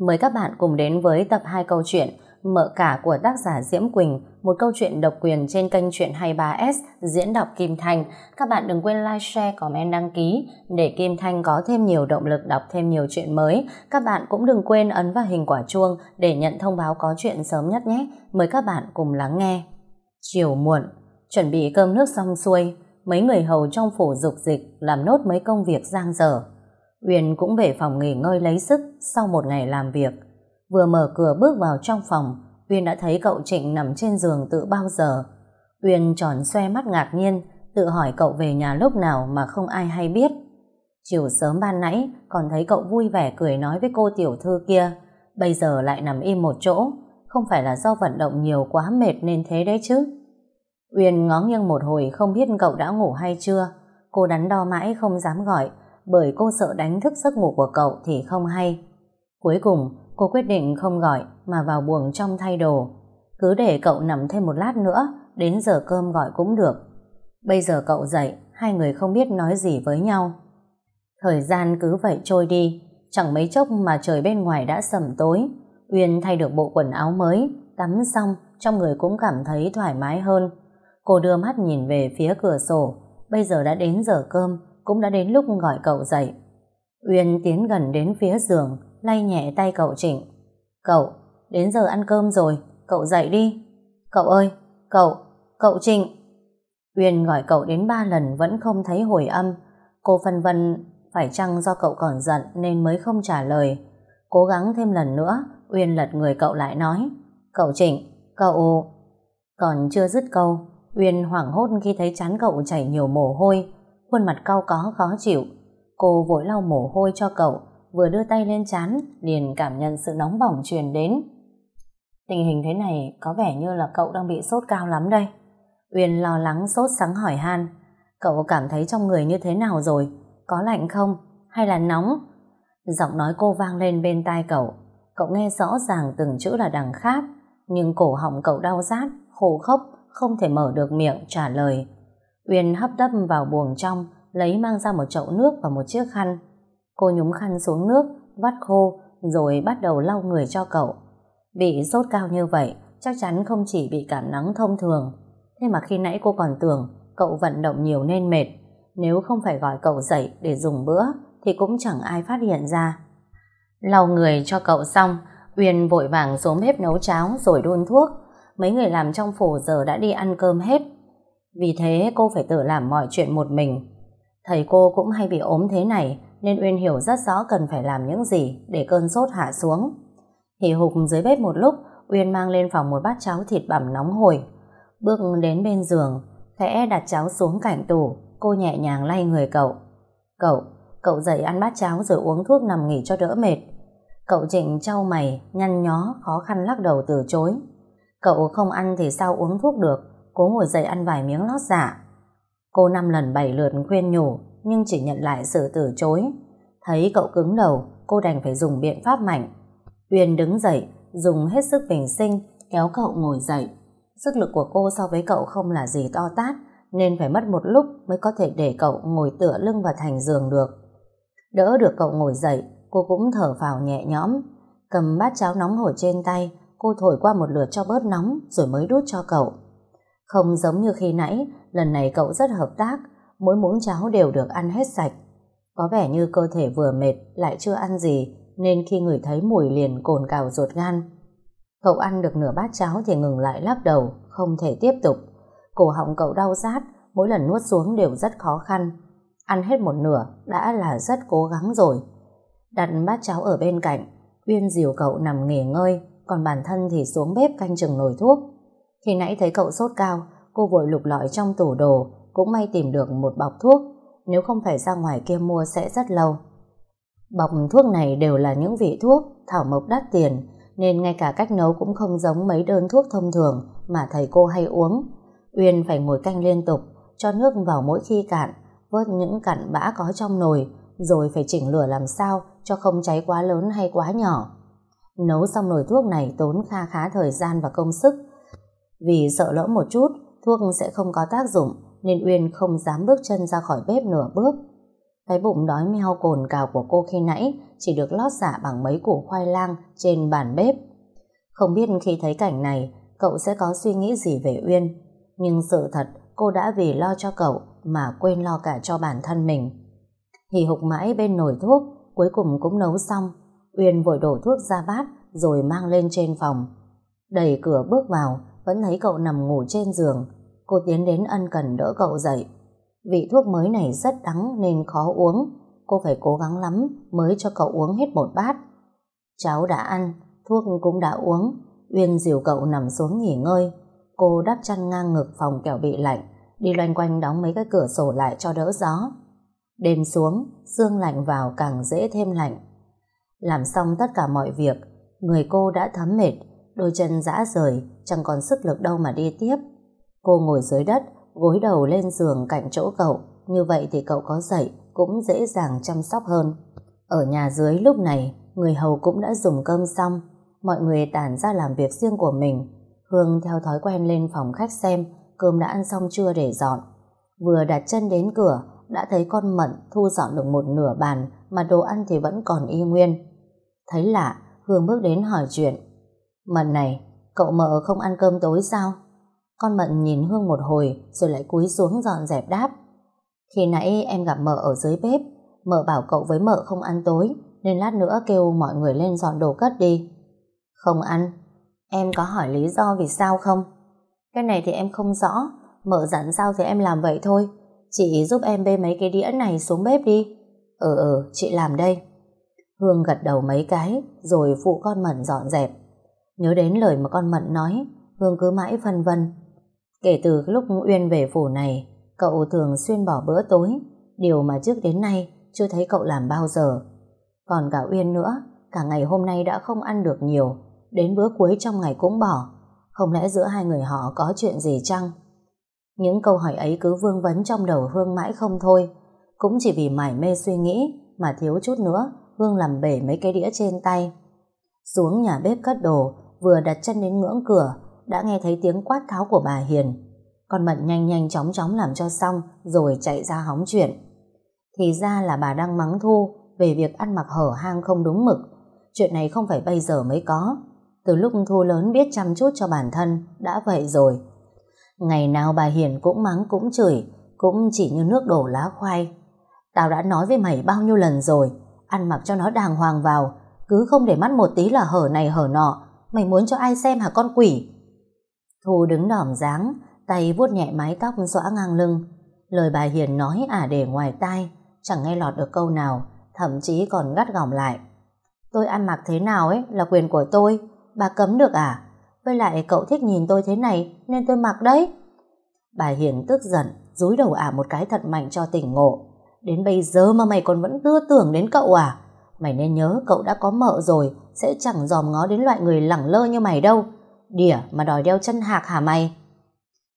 Mời các bạn cùng đến với tập 2 câu chuyện Mợ cả của tác giả Diễm Quỳnh, một câu chuyện độc quyền trên kênh Chuyện 23S diễn đọc Kim Thanh. Các bạn đừng quên like, share, comment, đăng ký để Kim Thanh có thêm nhiều động lực đọc thêm nhiều chuyện mới. Các bạn cũng đừng quên ấn vào hình quả chuông để nhận thông báo có chuyện sớm nhất nhé. Mời các bạn cùng lắng nghe. Chiều muộn, chuẩn bị cơm nước xong xuôi, mấy người hầu trong phủ dục dịch làm nốt mấy công việc giang dở. Uyên cũng về phòng nghỉ ngơi lấy sức sau một ngày làm việc. Vừa mở cửa bước vào trong phòng, Uyên đã thấy cậu Trịnh nằm trên giường tự bao giờ. Uyên tròn xoe mắt ngạc nhiên, tự hỏi cậu về nhà lúc nào mà không ai hay biết. Chiều sớm ban nãy còn thấy cậu vui vẻ cười nói với cô tiểu thư kia, bây giờ lại nằm im một chỗ, không phải là do vận động nhiều quá mệt nên thế đấy chứ. Uyên ngó nghiêng một hồi không biết cậu đã ngủ hay chưa, cô đắn đo mãi không dám gọi, bởi cô sợ đánh thức giấc ngủ của cậu thì không hay. Cuối cùng, cô quyết định không gọi mà vào buồng trong thay đồ. Cứ để cậu nằm thêm một lát nữa, đến giờ cơm gọi cũng được. Bây giờ cậu dậy, hai người không biết nói gì với nhau. Thời gian cứ vậy trôi đi, chẳng mấy chốc mà trời bên ngoài đã sầm tối. Uyên thay được bộ quần áo mới, tắm xong, trong người cũng cảm thấy thoải mái hơn. Cô đưa mắt nhìn về phía cửa sổ, bây giờ đã đến giờ cơm, cũng đã đến lúc gọi cậu dậy. Uyên tiến gần đến phía giường, lay nhẹ tay cậu Trịnh. Cậu, đến giờ ăn cơm rồi, cậu dậy đi. Cậu ơi, cậu, cậu Trịnh. Uyên gọi cậu đến ba lần vẫn không thấy hồi âm. Cô phân vân phải chăng do cậu còn giận nên mới không trả lời. Cố gắng thêm lần nữa, Uyên lật người cậu lại nói. Cậu Trịnh, cậu... Còn chưa dứt câu, Uyên hoảng hốt khi thấy chán cậu chảy nhiều mồ hôi, khuôn mặt cau có khó chịu. Cô vội lau mồ hôi cho cậu, vừa đưa tay lên chán, liền cảm nhận sự nóng bỏng truyền đến. Tình hình thế này có vẻ như là cậu đang bị sốt cao lắm đây. Uyên lo lắng sốt sắng hỏi han. Cậu cảm thấy trong người như thế nào rồi? Có lạnh không? Hay là nóng? Giọng nói cô vang lên bên tai cậu. Cậu nghe rõ ràng từng chữ là đằng khác, nhưng cổ họng cậu đau rát, khô khốc, không thể mở được miệng trả lời. Uyên hấp tấp vào buồng trong, lấy mang ra một chậu nước và một chiếc khăn. Cô nhúng khăn xuống nước, vắt khô, rồi bắt đầu lau người cho cậu. Bị sốt cao như vậy, chắc chắn không chỉ bị cảm nắng thông thường. Thế mà khi nãy cô còn tưởng cậu vận động nhiều nên mệt. Nếu không phải gọi cậu dậy để dùng bữa, thì cũng chẳng ai phát hiện ra. Lau người cho cậu xong, Uyên vội vàng xuống bếp nấu cháo rồi đun thuốc. Mấy người làm trong phủ giờ đã đi ăn cơm hết. Vì thế cô phải tự làm mọi chuyện một mình. Thầy cô cũng hay bị ốm thế này nên Uyên hiểu rất rõ cần phải làm những gì để cơn sốt hạ xuống. Hì hục dưới bếp một lúc, Uyên mang lên phòng một bát cháo thịt bằm nóng hổi. Bước đến bên giường, khẽ đặt cháo xuống cạnh tủ, cô nhẹ nhàng lay người cậu. Cậu, cậu dậy ăn bát cháo rồi uống thuốc nằm nghỉ cho đỡ mệt. Cậu Trịnh trao mày, nhăn nhó, khó khăn lắc đầu từ chối. Cậu không ăn thì sao uống thuốc được, cố ngồi dậy ăn vài miếng lót dạ. Cô năm lần bảy lượt khuyên nhủ, nhưng chỉ nhận lại sự từ chối. Thấy cậu cứng đầu, cô đành phải dùng biện pháp mạnh. Uyên đứng dậy, dùng hết sức bình sinh, kéo cậu ngồi dậy. Sức lực của cô so với cậu không là gì to tát, nên phải mất một lúc mới có thể để cậu ngồi tựa lưng vào thành giường được. Đỡ được cậu ngồi dậy, cô cũng thở phào nhẹ nhõm. Cầm bát cháo nóng hổi trên tay, cô thổi qua một lượt cho bớt nóng rồi mới đút cho cậu. Không giống như khi nãy, lần này cậu rất hợp tác, mỗi muỗng cháo đều được ăn hết sạch. Có vẻ như cơ thể vừa mệt lại chưa ăn gì, nên khi người thấy mùi liền cồn cào ruột gan. Cậu ăn được nửa bát cháo thì ngừng lại lắc đầu, không thể tiếp tục. Cổ họng cậu đau rát, mỗi lần nuốt xuống đều rất khó khăn. Ăn hết một nửa đã là rất cố gắng rồi. Đặt bát cháo ở bên cạnh, Uyên dìu cậu nằm nghỉ ngơi, còn bản thân thì xuống bếp canh chừng nồi thuốc. Khi nãy thấy cậu sốt cao, cô vội lục lọi trong tủ đồ, cũng may tìm được một bọc thuốc, nếu không phải ra ngoài kia mua sẽ rất lâu. Bọc thuốc này đều là những vị thuốc, thảo mộc đắt tiền, nên ngay cả cách nấu cũng không giống mấy đơn thuốc thông thường mà thầy cô hay uống. Uyên phải ngồi canh liên tục, cho nước vào mỗi khi cạn, vớt những cặn bã có trong nồi, rồi phải chỉnh lửa làm sao cho không cháy quá lớn hay quá nhỏ. Nấu xong nồi thuốc này tốn kha khá thời gian và công sức, vì sợ lỡ một chút, thuốc sẽ không có tác dụng, nên Uyên không dám bước chân ra khỏi bếp nửa bước. Cái bụng đói meo cồn cào của cô khi nãy chỉ được lót dạ bằng mấy củ khoai lang trên bàn bếp. Không biết khi thấy cảnh này, cậu sẽ có suy nghĩ gì về Uyên. Nhưng sự thật, cô đã vì lo cho cậu mà quên lo cả cho bản thân mình. Hì hục mãi bên nồi thuốc, cuối cùng cũng nấu xong. Uyên vội đổ thuốc ra bát rồi mang lên trên phòng. Đẩy cửa bước vào, vẫn thấy cậu nằm ngủ trên giường. Cô tiến đến ân cần đỡ cậu dậy. Vị thuốc mới này rất đắng nên khó uống. Cô phải cố gắng lắm mới cho cậu uống hết một bát. Cháu đã ăn, thuốc cũng đã uống. Uyên dìu cậu nằm xuống nghỉ ngơi. Cô đắp chăn ngang ngực phòng kẻo bị lạnh, đi loanh quanh đóng mấy cái cửa sổ lại cho đỡ gió. Đêm xuống, sương lạnh vào càng dễ thêm lạnh. Làm xong tất cả mọi việc, người cô đã thấm mệt, đôi chân dã rời, chẳng còn sức lực đâu mà đi tiếp. Cô ngồi dưới đất, gối đầu lên giường cạnh chỗ cậu, như vậy thì cậu có dậy cũng dễ dàng chăm sóc hơn. Ở nhà dưới lúc này, người hầu cũng đã dùng cơm xong, mọi người tản ra làm việc riêng của mình. Hương theo thói quen lên phòng khách xem cơm đã ăn xong chưa để dọn. Vừa đặt chân đến cửa, đã thấy con Mận thu dọn được một nửa bàn mà đồ ăn thì vẫn còn y nguyên. Thấy lạ, Hương bước đến hỏi chuyện. Mận này, cậu mợ không ăn cơm tối sao? Con Mận nhìn Hương một hồi rồi lại cúi xuống dọn dẹp đáp. Khi nãy em gặp mợ ở dưới bếp, mợ bảo cậu với mợ không ăn tối, nên lát nữa kêu mọi người lên dọn đồ cất đi. Không ăn. Em có hỏi lý do vì sao không? Cái này thì em không rõ, mợ dặn sao thì em làm vậy thôi. Chị giúp em bê mấy cái đĩa này xuống bếp đi. Ừ ừ, chị làm đây. Hương gật đầu mấy cái, rồi phụ con Mận dọn dẹp. Nhớ đến lời mà con Mận nói, Hương cứ mãi phân vân. Kể từ lúc Uyên về phủ này, cậu thường xuyên bỏ bữa tối, điều mà trước đến nay chưa thấy cậu làm bao giờ. Còn cả Uyên nữa, cả ngày hôm nay đã không ăn được nhiều, đến bữa cuối trong ngày cũng bỏ. Không lẽ giữa hai người họ có chuyện gì chăng? Những câu hỏi ấy cứ vương vấn trong đầu Hương mãi không thôi. Cũng chỉ vì mải mê suy nghĩ mà thiếu chút nữa Hương làm bể mấy cái đĩa trên tay. Xuống nhà bếp cất đồ, vừa đặt chân đến ngưỡng cửa, đã nghe thấy tiếng quát tháo của bà Hiền. Con Mận nhanh nhanh chóng chóng làm cho xong rồi chạy ra hóng chuyện. Thì ra là bà đang mắng Thu về việc ăn mặc hở hang không đúng mực. Chuyện này không phải bây giờ mới có. Từ lúc Thu lớn biết chăm chút cho bản thân, đã vậy rồi. Ngày nào bà Hiền cũng mắng cũng chửi, cũng chỉ như nước đổ lá khoai. Tao đã nói với mày bao nhiêu lần rồi, ăn mặc cho nó đàng hoàng vào, cứ không để mắt một tí là hở này hở nọ, mày muốn cho ai xem hả con quỷ? Thu đứng đỏm dáng, tay vuốt nhẹ mái tóc xõa ngang lưng. Lời bà Hiền nói ả để ngoài tai, chẳng nghe lọt được câu nào, thậm chí còn gắt gỏng lại. Tôi ăn mặc thế nào ấy là quyền của tôi, bà cấm được à? Với lại cậu thích nhìn tôi thế này nên tôi mặc đấy. Bà Hiền tức giận, rúi đầu ả một cái thật mạnh cho tỉnh ngộ. Đến bây giờ mà mày còn vẫn đưa tưởng đến cậu à? Mày nên nhớ cậu đã có mợ rồi, sẽ chẳng dòm ngó đến loại người lẳng lơ như mày đâu. Đỉa mà đòi đeo chân hạc hả mày?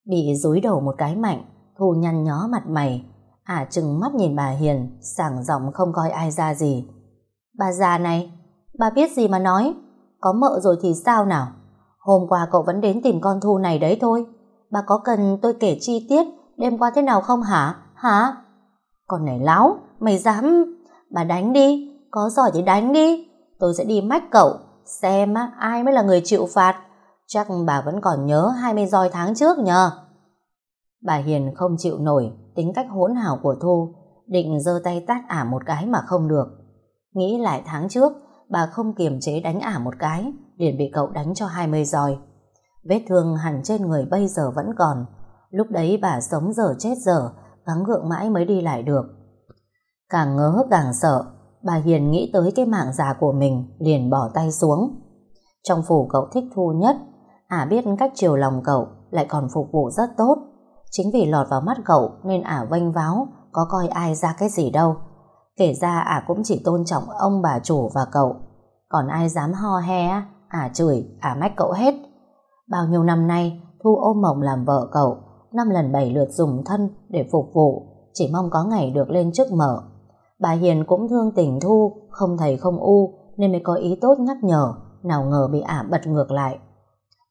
Bị dúi đầu một cái mạnh, Thu nhăn nhó mặt mày. Ả chừng mắt nhìn bà Hiền, sảng giọng không coi ai ra gì. Bà già này, bà biết gì mà nói? Có mợ rồi thì sao nào? Hôm qua cậu vẫn đến tìm con Thu này đấy thôi. Bà có cần tôi kể chi tiết đêm qua thế nào không hả? Hả? Con này láo, mày dám... Bà đánh đi, có giỏi thì đánh đi. Tôi sẽ đi mách cậu, xem ai mới là người chịu phạt. Chắc bà vẫn còn nhớ 20 roi tháng trước nhờ. Bà Hiền không chịu nổi tính cách hỗn hào của Thu, định giơ tay tát ả một cái mà không được. Nghĩ lại tháng trước, bà không kiềm chế đánh ả một cái, liền bị cậu đánh cho 20 roi. Vết thương hẳn trên người bây giờ vẫn còn. Lúc đấy bà sống giờ chết giờ, gắng gượng mãi mới đi lại được. Càng ngớ càng sợ, bà Hiền nghĩ tới cái mạng già của mình, liền bỏ tay xuống. Trong phủ cậu thích Thu nhất, ả biết cách chiều lòng cậu, lại còn phục vụ rất tốt. Chính vì lọt vào mắt cậu nên ả vênh váo, có coi ai ra cái gì đâu. Kể ra ả cũng chỉ tôn trọng ông bà chủ và cậu. Còn ai dám ho he, ả chửi, ả mách cậu hết. Bao nhiêu năm nay, Thu ôm mộng làm vợ cậu, năm lần bảy lượt dùng thân để phục vụ, chỉ mong có ngày được lên chức mở. Bà Hiền cũng thương tình Thu, không thầy không u, nên mới có ý tốt nhắc nhở, nào ngờ bị ả bật ngược lại.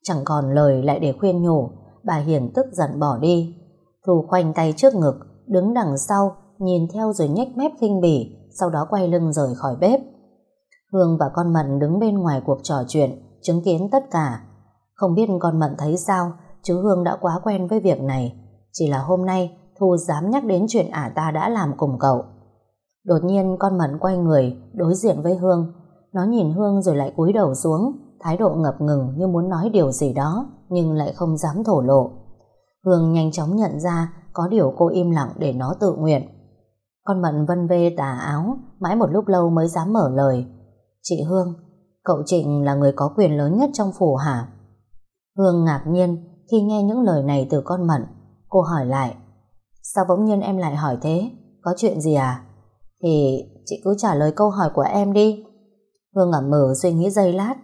Chẳng còn lời lại để khuyên nhủ, bà Hiền tức giận bỏ đi. Thu khoanh tay trước ngực, đứng đằng sau, nhìn theo rồi nhếch mép khinh bỉ, sau đó quay lưng rời khỏi bếp. Hương và con Mận đứng bên ngoài cuộc trò chuyện, chứng kiến tất cả. Không biết con Mận thấy sao, chứ Hương đã quá quen với việc này. Chỉ là hôm nay, Thu dám nhắc đến chuyện ả ta đã làm cùng cậu. Đột nhiên con mẩn quay người, đối diện với Hương. Nó nhìn Hương rồi lại cúi đầu xuống, thái độ ngập ngừng như muốn nói điều gì đó, nhưng lại không dám thổ lộ. Hương nhanh chóng nhận ra có điều cô im lặng để nó tự nguyện. Con Mận vân vê tà áo, mãi một lúc lâu mới dám mở lời. Chị Hương, cậu Trịnh là người có quyền lớn nhất trong phủ hả? Hương ngạc nhiên khi nghe những lời này từ con Mận. Cô hỏi lại, sao bỗng nhiên em lại hỏi thế? Có chuyện gì à? Thì chị cứ trả lời câu hỏi của em đi. Hương ngẩm mở suy nghĩ giây lát.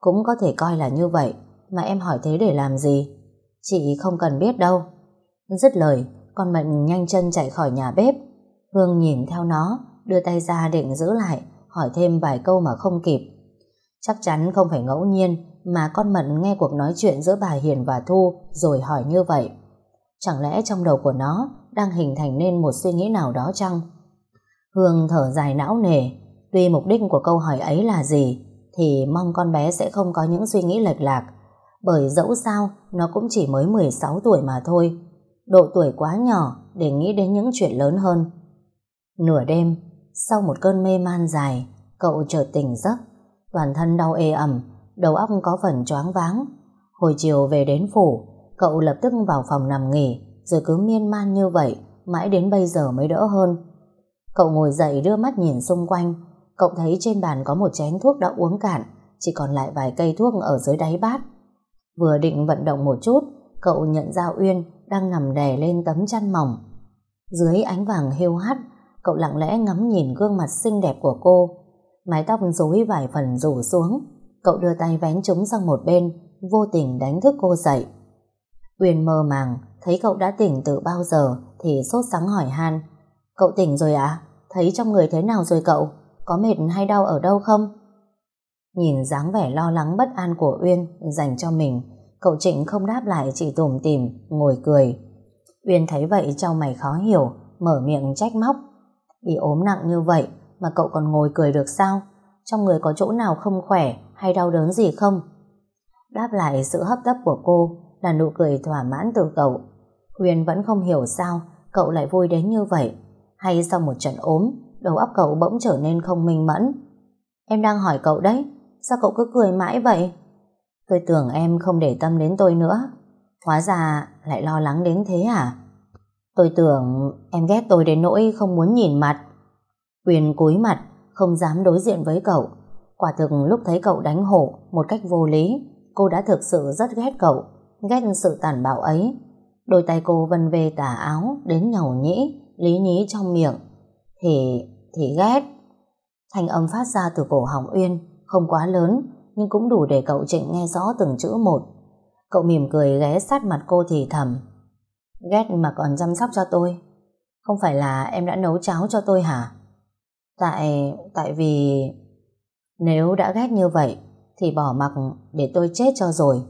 Cũng có thể coi là như vậy, mà em hỏi thế để làm gì? Chị không cần biết đâu. Dứt lời, con Mận nhanh chân chạy khỏi nhà bếp. Hương nhìn theo nó, đưa tay ra định giữ lại, hỏi thêm vài câu mà không kịp. Chắc chắn không phải ngẫu nhiên mà con Mận nghe cuộc nói chuyện giữa bà Hiền và Thu rồi hỏi như vậy. Chẳng lẽ trong đầu của nó đang hình thành nên một suy nghĩ nào đó chăng? Hương thở dài não nề, tuy mục đích của câu hỏi ấy là gì, thì mong con bé sẽ không có những suy nghĩ lệch lạc, bởi dẫu sao nó cũng chỉ mới 16 tuổi mà thôi. Độ tuổi quá nhỏ để nghĩ đến những chuyện lớn hơn. Nửa đêm, sau một cơn mê man dài, cậu chợt tỉnh giấc, toàn thân đau ê ẩm, đầu óc có phần choáng váng. Hồi chiều về đến phủ, cậu lập tức vào phòng nằm nghỉ, rồi cứ miên man như vậy, mãi đến bây giờ mới đỡ hơn. Cậu ngồi dậy đưa mắt nhìn xung quanh, cậu thấy trên bàn có một chén thuốc đã uống cạn, chỉ còn lại vài cây thuốc ở dưới đáy bát. Vừa định vận động một chút, cậu nhận ra Uyên đang nằm đè lên tấm chăn mỏng. Dưới ánh vàng hiu hắt, cậu lặng lẽ ngắm nhìn gương mặt xinh đẹp của cô. Mái tóc rối vài phần rủ xuống, cậu đưa tay vén chúng sang một bên, vô tình đánh thức cô dậy. Uyên mơ màng, thấy cậu đã tỉnh từ bao giờ thì sốt sắng hỏi han. Cậu tỉnh rồi à? Thấy trong người thế nào rồi cậu? Có mệt hay đau ở đâu không? Nhìn dáng vẻ lo lắng bất an của Uyên dành cho mình, cậu Trịnh không đáp lại chỉ tủm tìm, ngồi cười. Uyên thấy vậy trong mày khó hiểu, mở miệng trách móc. Bị ốm nặng như vậy mà cậu còn ngồi cười được sao? Trong người có chỗ nào không khỏe hay đau đớn gì không? Đáp lại sự hấp tấp của cô là nụ cười thỏa mãn từ cậu. Uyên vẫn không hiểu sao cậu lại vui đến như vậy. Hay sau một trận ốm, đầu óc cậu bỗng trở nên không minh mẫn. Em đang hỏi cậu đấy, sao cậu cứ cười mãi vậy? Tôi tưởng em không để tâm đến tôi nữa. Hóa ra lại lo lắng đến thế à? Tôi tưởng em ghét tôi đến nỗi không muốn nhìn mặt. Quyền cúi mặt, không dám đối diện với cậu. Quả thực lúc thấy cậu đánh hổ một cách vô lý, cô đã thực sự rất ghét cậu, ghét sự tàn bạo ấy. Đôi tay cô vân về tà áo, đến nhầu nhĩ, lý nhí trong miệng. Thì, thì ghét. Thanh âm phát ra từ cổ họng Uyên, không quá lớn, nhưng cũng đủ để cậu Trịnh nghe rõ từng chữ một. Cậu mỉm cười ghé sát mặt cô thì thầm. Ghét mà còn chăm sóc cho tôi. Không phải là em đã nấu cháo cho tôi hả? Tại... tại vì... Nếu đã ghét như vậy, thì bỏ mặc để tôi chết cho rồi.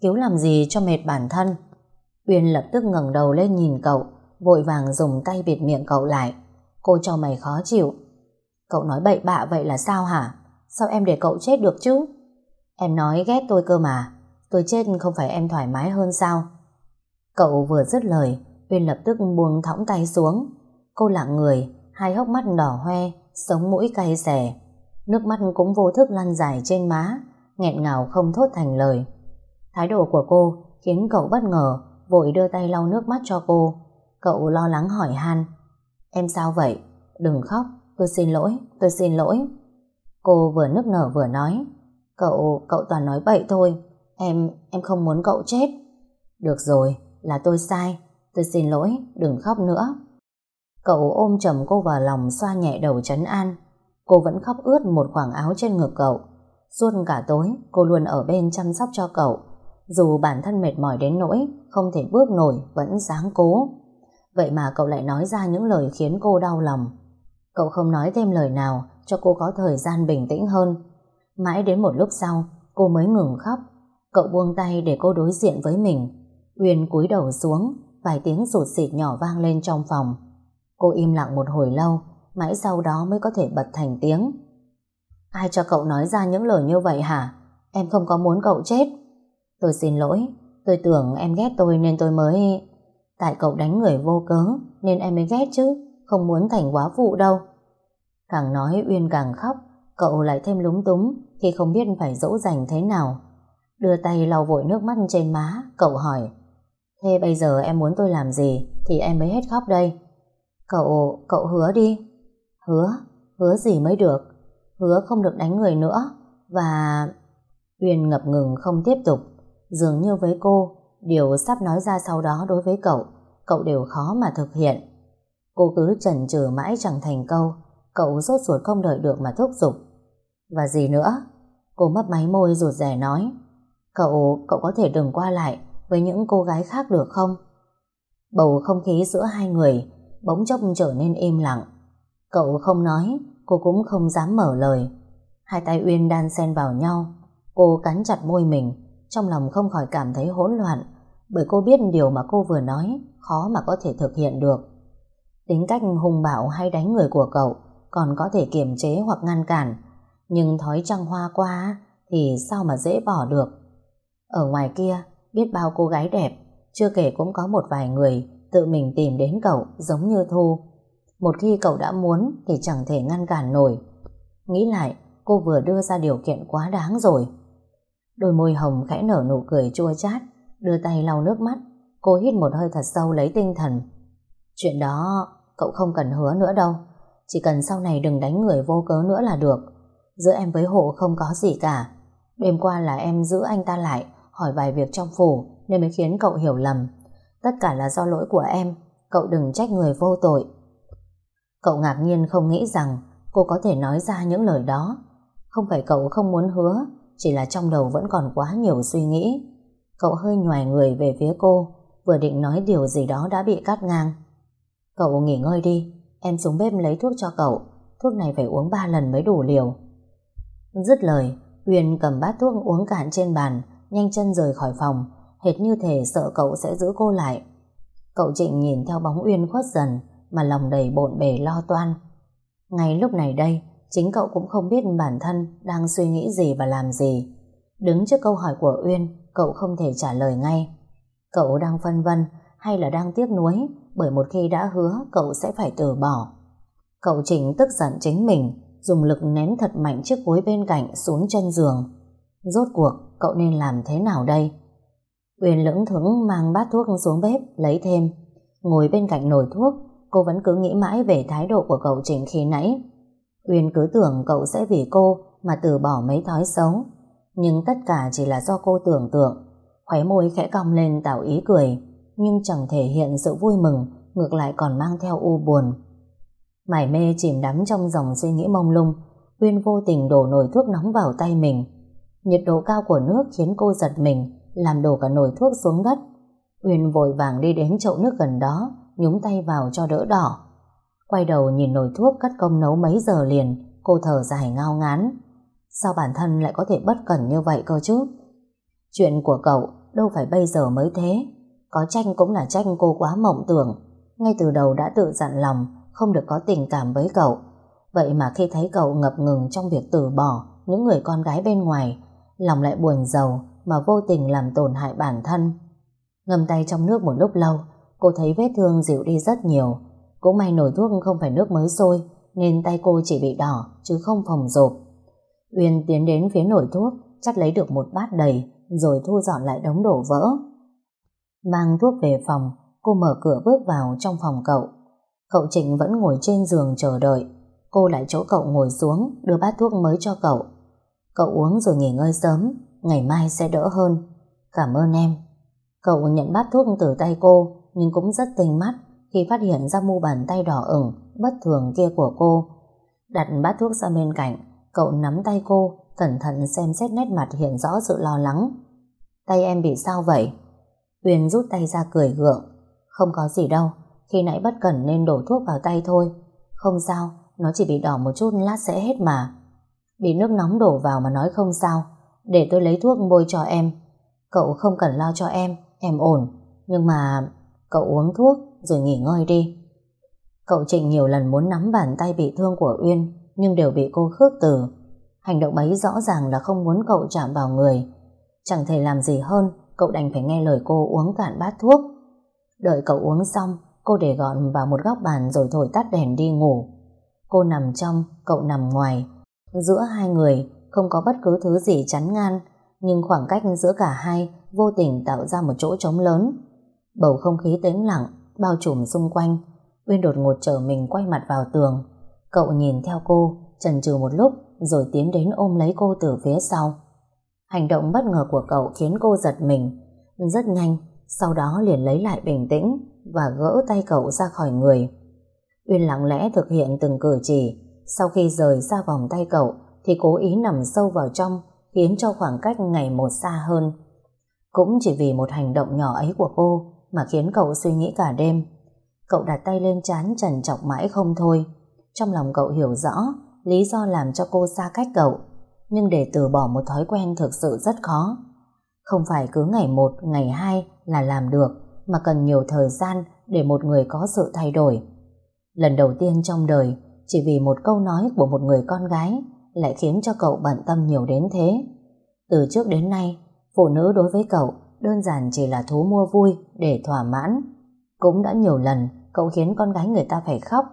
Cứu làm gì cho mệt bản thân. Uyên lập tức ngẩng đầu lên nhìn cậu, vội vàng dùng tay bịt miệng cậu lại. Cô cho mày khó chịu. Cậu nói bậy bạ vậy là sao hả? Sao em để cậu chết được chứ? Em nói ghét tôi cơ mà. Tôi chết không phải em thoải mái hơn sao? Cậu vừa dứt lời, Uyên lập tức buông thõng tay xuống. Cô lặng người, hai hốc mắt đỏ hoe, sống mũi cay xẻ. Nước mắt cũng vô thức lăn dài trên má, nghẹn ngào không thốt thành lời. Thái độ của cô khiến cậu bất ngờ, vội đưa tay lau nước mắt cho cô. Cậu lo lắng hỏi han. Em sao vậy? Đừng khóc, tôi xin lỗi, tôi xin lỗi. Cô vừa nức nở vừa nói. Cậu, cậu toàn nói bậy thôi. Em, em không muốn cậu chết. Được rồi, là tôi sai. Tôi xin lỗi, đừng khóc nữa. Cậu ôm chầm cô vào lòng xoa nhẹ đầu trấn an. Cô vẫn khóc ướt một khoảng áo trên ngực cậu. Suốt cả tối, cô luôn ở bên chăm sóc cho cậu. Dù bản thân mệt mỏi đến nỗi, không thể bước nổi, vẫn dáng cố. Vậy mà cậu lại nói ra những lời khiến cô đau lòng. Cậu không nói thêm lời nào cho cô có thời gian bình tĩnh hơn. Mãi đến một lúc sau, cô mới ngừng khóc. Cậu buông tay để cô đối diện với mình. Uyên cúi đầu xuống, vài tiếng rụt xịt nhỏ vang lên trong phòng. Cô im lặng một hồi lâu, mãi sau đó mới có thể bật thành tiếng. Ai cho cậu nói ra những lời như vậy hả? Em không có muốn cậu chết. Tôi xin lỗi, tôi tưởng em ghét tôi nên tôi mới... Tại cậu đánh người vô cớ nên em mới ghét chứ, không muốn thành quá phụ đâu. Càng nói Uyên càng khóc, cậu lại thêm lúng túng khi không biết phải dỗ dành thế nào. Đưa tay lau vội nước mắt trên má, cậu hỏi Thế bây giờ em muốn tôi làm gì thì em mới hết khóc đây. Cậu, cậu hứa đi. Hứa? Hứa gì mới được? Hứa không được đánh người nữa. Và... Uyên ngập ngừng không tiếp tục. Dường như với cô, điều sắp nói ra sau đó đối với cậu, cậu đều khó mà thực hiện. Cô cứ chần chừ mãi chẳng thành câu, cậu rốt ruột không đợi được mà thúc giục. Và gì nữa? Cô mấp máy môi rụt rẻ nói. Cậu, cậu có thể đừng qua lại với những cô gái khác được không? Bầu không khí giữa hai người bỗng chốc trở nên im lặng. Cậu không nói, cô cũng không dám mở lời. Hai tay Uyên đan xen vào nhau, cô cắn chặt môi mình, trong lòng không khỏi cảm thấy hỗn loạn, bởi cô biết điều mà cô vừa nói khó mà có thể thực hiện được. Tính cách hung bạo hay đánh người của cậu còn có thể kiềm chế hoặc ngăn cản, nhưng thói trăng hoa qua thì sao mà dễ bỏ được. Ở ngoài kia, biết bao cô gái đẹp, chưa kể cũng có một vài người tự mình tìm đến cậu giống như Thu. Một khi cậu đã muốn thì chẳng thể ngăn cản nổi. Nghĩ lại, cô vừa đưa ra điều kiện quá đáng rồi. Đôi môi hồng khẽ nở nụ cười chua chát, đưa tay lau nước mắt. Cô hít một hơi thật sâu lấy tinh thần. Chuyện đó cậu không cần hứa nữa đâu. Chỉ cần sau này đừng đánh người vô cớ nữa là được. Giữa em với hộ không có gì cả. Đêm qua là em giữ anh ta lại, hỏi vài việc trong phủ nên mới khiến cậu hiểu lầm. Tất cả là do lỗi của em, cậu đừng trách người vô tội. Cậu ngạc nhiên không nghĩ rằng cô có thể nói ra những lời đó. Không phải cậu không muốn hứa, chỉ là trong đầu vẫn còn quá nhiều suy nghĩ. Cậu hơi nhòi người về phía cô, vừa định nói điều gì đó đã bị cắt ngang. Cậu nghỉ ngơi đi, em xuống bếp lấy thuốc cho cậu, thuốc này phải uống 3 lần mới đủ liều. Dứt lời, Huyền cầm bát thuốc uống cạn trên bàn, nhanh chân rời khỏi phòng, hệt như thể sợ cậu sẽ giữ cô lại. Cậu Trịnh nhìn theo bóng Uyên khuất dần, mà lòng đầy bộn bề lo toan. Ngay lúc này đây, chính cậu cũng không biết bản thân đang suy nghĩ gì và làm gì. Đứng trước câu hỏi của Uyên, cậu không thể trả lời ngay. Cậu đang phân vân hay là đang tiếc nuối bởi một khi đã hứa cậu sẽ phải từ bỏ. Cậu Trịnh tức giận chính mình, dùng lực ném thật mạnh chiếc gối bên cạnh xuống chân giường. Rốt cuộc, cậu nên làm thế nào đây? Uyên lưỡng thững mang bát thuốc xuống bếp, lấy thêm. Ngồi bên cạnh nồi thuốc, cô vẫn cứ nghĩ mãi về thái độ của cậu Trịnh khi nãy. Uyên cứ tưởng cậu sẽ vì cô mà từ bỏ mấy thói xấu. Nhưng tất cả chỉ là do cô tưởng tượng. Khóe môi khẽ cong lên tạo ý cười, nhưng chẳng thể hiện sự vui mừng, ngược lại còn mang theo u buồn. Mải mê chìm đắm trong dòng suy nghĩ mông lung, Uyên vô tình đổ nồi thuốc nóng vào tay mình. Nhiệt độ cao của nước khiến cô giật mình, làm đổ cả nồi thuốc xuống đất. Uyên vội vàng đi đến chậu nước gần đó, nhúng tay vào cho đỡ đỏ. Quay đầu nhìn nồi thuốc cắt công nấu mấy giờ liền, cô thở dài ngao ngán. Sao bản thân lại có thể bất cẩn như vậy cơ chứ? Chuyện của cậu đâu phải bây giờ mới thế. Có tranh cũng là tranh cô quá mộng tưởng. Ngay từ đầu đã tự dặn lòng không được có tình cảm với cậu. Vậy mà khi thấy cậu ngập ngừng trong việc từ bỏ những người con gái bên ngoài, lòng lại buồn giàu mà vô tình làm tổn hại bản thân. Ngâm tay trong nước một lúc lâu, cô thấy vết thương dịu đi rất nhiều. Cũng may nổi thuốc không phải nước mới sôi, nên tay cô chỉ bị đỏ, chứ không phồng rộp. Uyên tiến đến phía nồi thuốc, chắc lấy được một bát đầy, rồi thu dọn lại đống đổ vỡ. Mang thuốc về phòng, cô mở cửa bước vào trong phòng cậu. Cậu Trịnh vẫn ngồi trên giường chờ đợi. Cô lại chỗ cậu ngồi xuống, đưa bát thuốc mới cho cậu. Cậu uống rồi nghỉ ngơi sớm, ngày mai sẽ đỡ hơn. Cảm ơn em. Cậu nhận bát thuốc từ tay cô, nhưng cũng rất tinh mắt khi phát hiện ra mu bàn tay đỏ ửng, bất thường kia của cô. Đặt bát thuốc sang bên cạnh, cậu nắm tay cô, cẩn thận xem xét nét mặt hiện rõ sự lo lắng. Tay em bị sao vậy? uyên rút tay ra cười gượng. Không có gì đâu, khi nãy bất cẩn nên đổ thuốc vào tay thôi. Không sao, nó chỉ bị đỏ một chút lát sẽ hết mà. Bị nước nóng đổ vào mà nói không sao. Để tôi lấy thuốc bôi cho em. Cậu không cần lo cho em, em ổn. Nhưng mà cậu uống thuốc rồi nghỉ ngơi đi. Cậu Trịnh nhiều lần muốn nắm bàn tay bị thương của Uyên nhưng đều bị cô khước từ. Hành động ấy rõ ràng là không muốn cậu chạm vào người. Chẳng thể làm gì hơn, cậu đành phải nghe lời cô uống cạn bát thuốc. Đợi cậu uống xong, cô để gọn vào một góc bàn rồi thổi tắt đèn đi ngủ. Cô nằm trong, cậu nằm ngoài. Giữa hai người không có bất cứ thứ gì chắn ngang, nhưng khoảng cách giữa cả hai vô tình tạo ra một chỗ trống lớn. Bầu không khí tĩnh lặng, bao trùm xung quanh. Uyên đột ngột trở mình quay mặt vào tường. Cậu nhìn theo cô, chần chừ một lúc rồi tiến đến ôm lấy cô từ phía sau. Hành động bất ngờ của cậu khiến cô giật mình. Rất nhanh, sau đó liền lấy lại bình tĩnh và gỡ tay cậu ra khỏi người. Uyên lặng lẽ thực hiện từng cử chỉ, sau khi rời ra vòng tay cậu thì cố ý nằm sâu vào trong khiến cho khoảng cách ngày một xa hơn. Cũng chỉ vì một hành động nhỏ ấy của cô mà khiến cậu suy nghĩ cả đêm. Cậu đặt tay lên chán trần chọc mãi không thôi. Trong lòng cậu hiểu rõ lý do làm cho cô xa cách cậu, nhưng để từ bỏ một thói quen thực sự rất khó. Không phải cứ ngày một, ngày hai là làm được, mà cần nhiều thời gian để một người có sự thay đổi. Lần đầu tiên trong đời, chỉ vì một câu nói của một người con gái lại khiến cho cậu bận tâm nhiều đến thế. Từ trước đến nay, phụ nữ đối với cậu đơn giản chỉ là thú mua vui để thỏa mãn. Cũng đã nhiều lần cậu khiến con gái người ta phải khóc,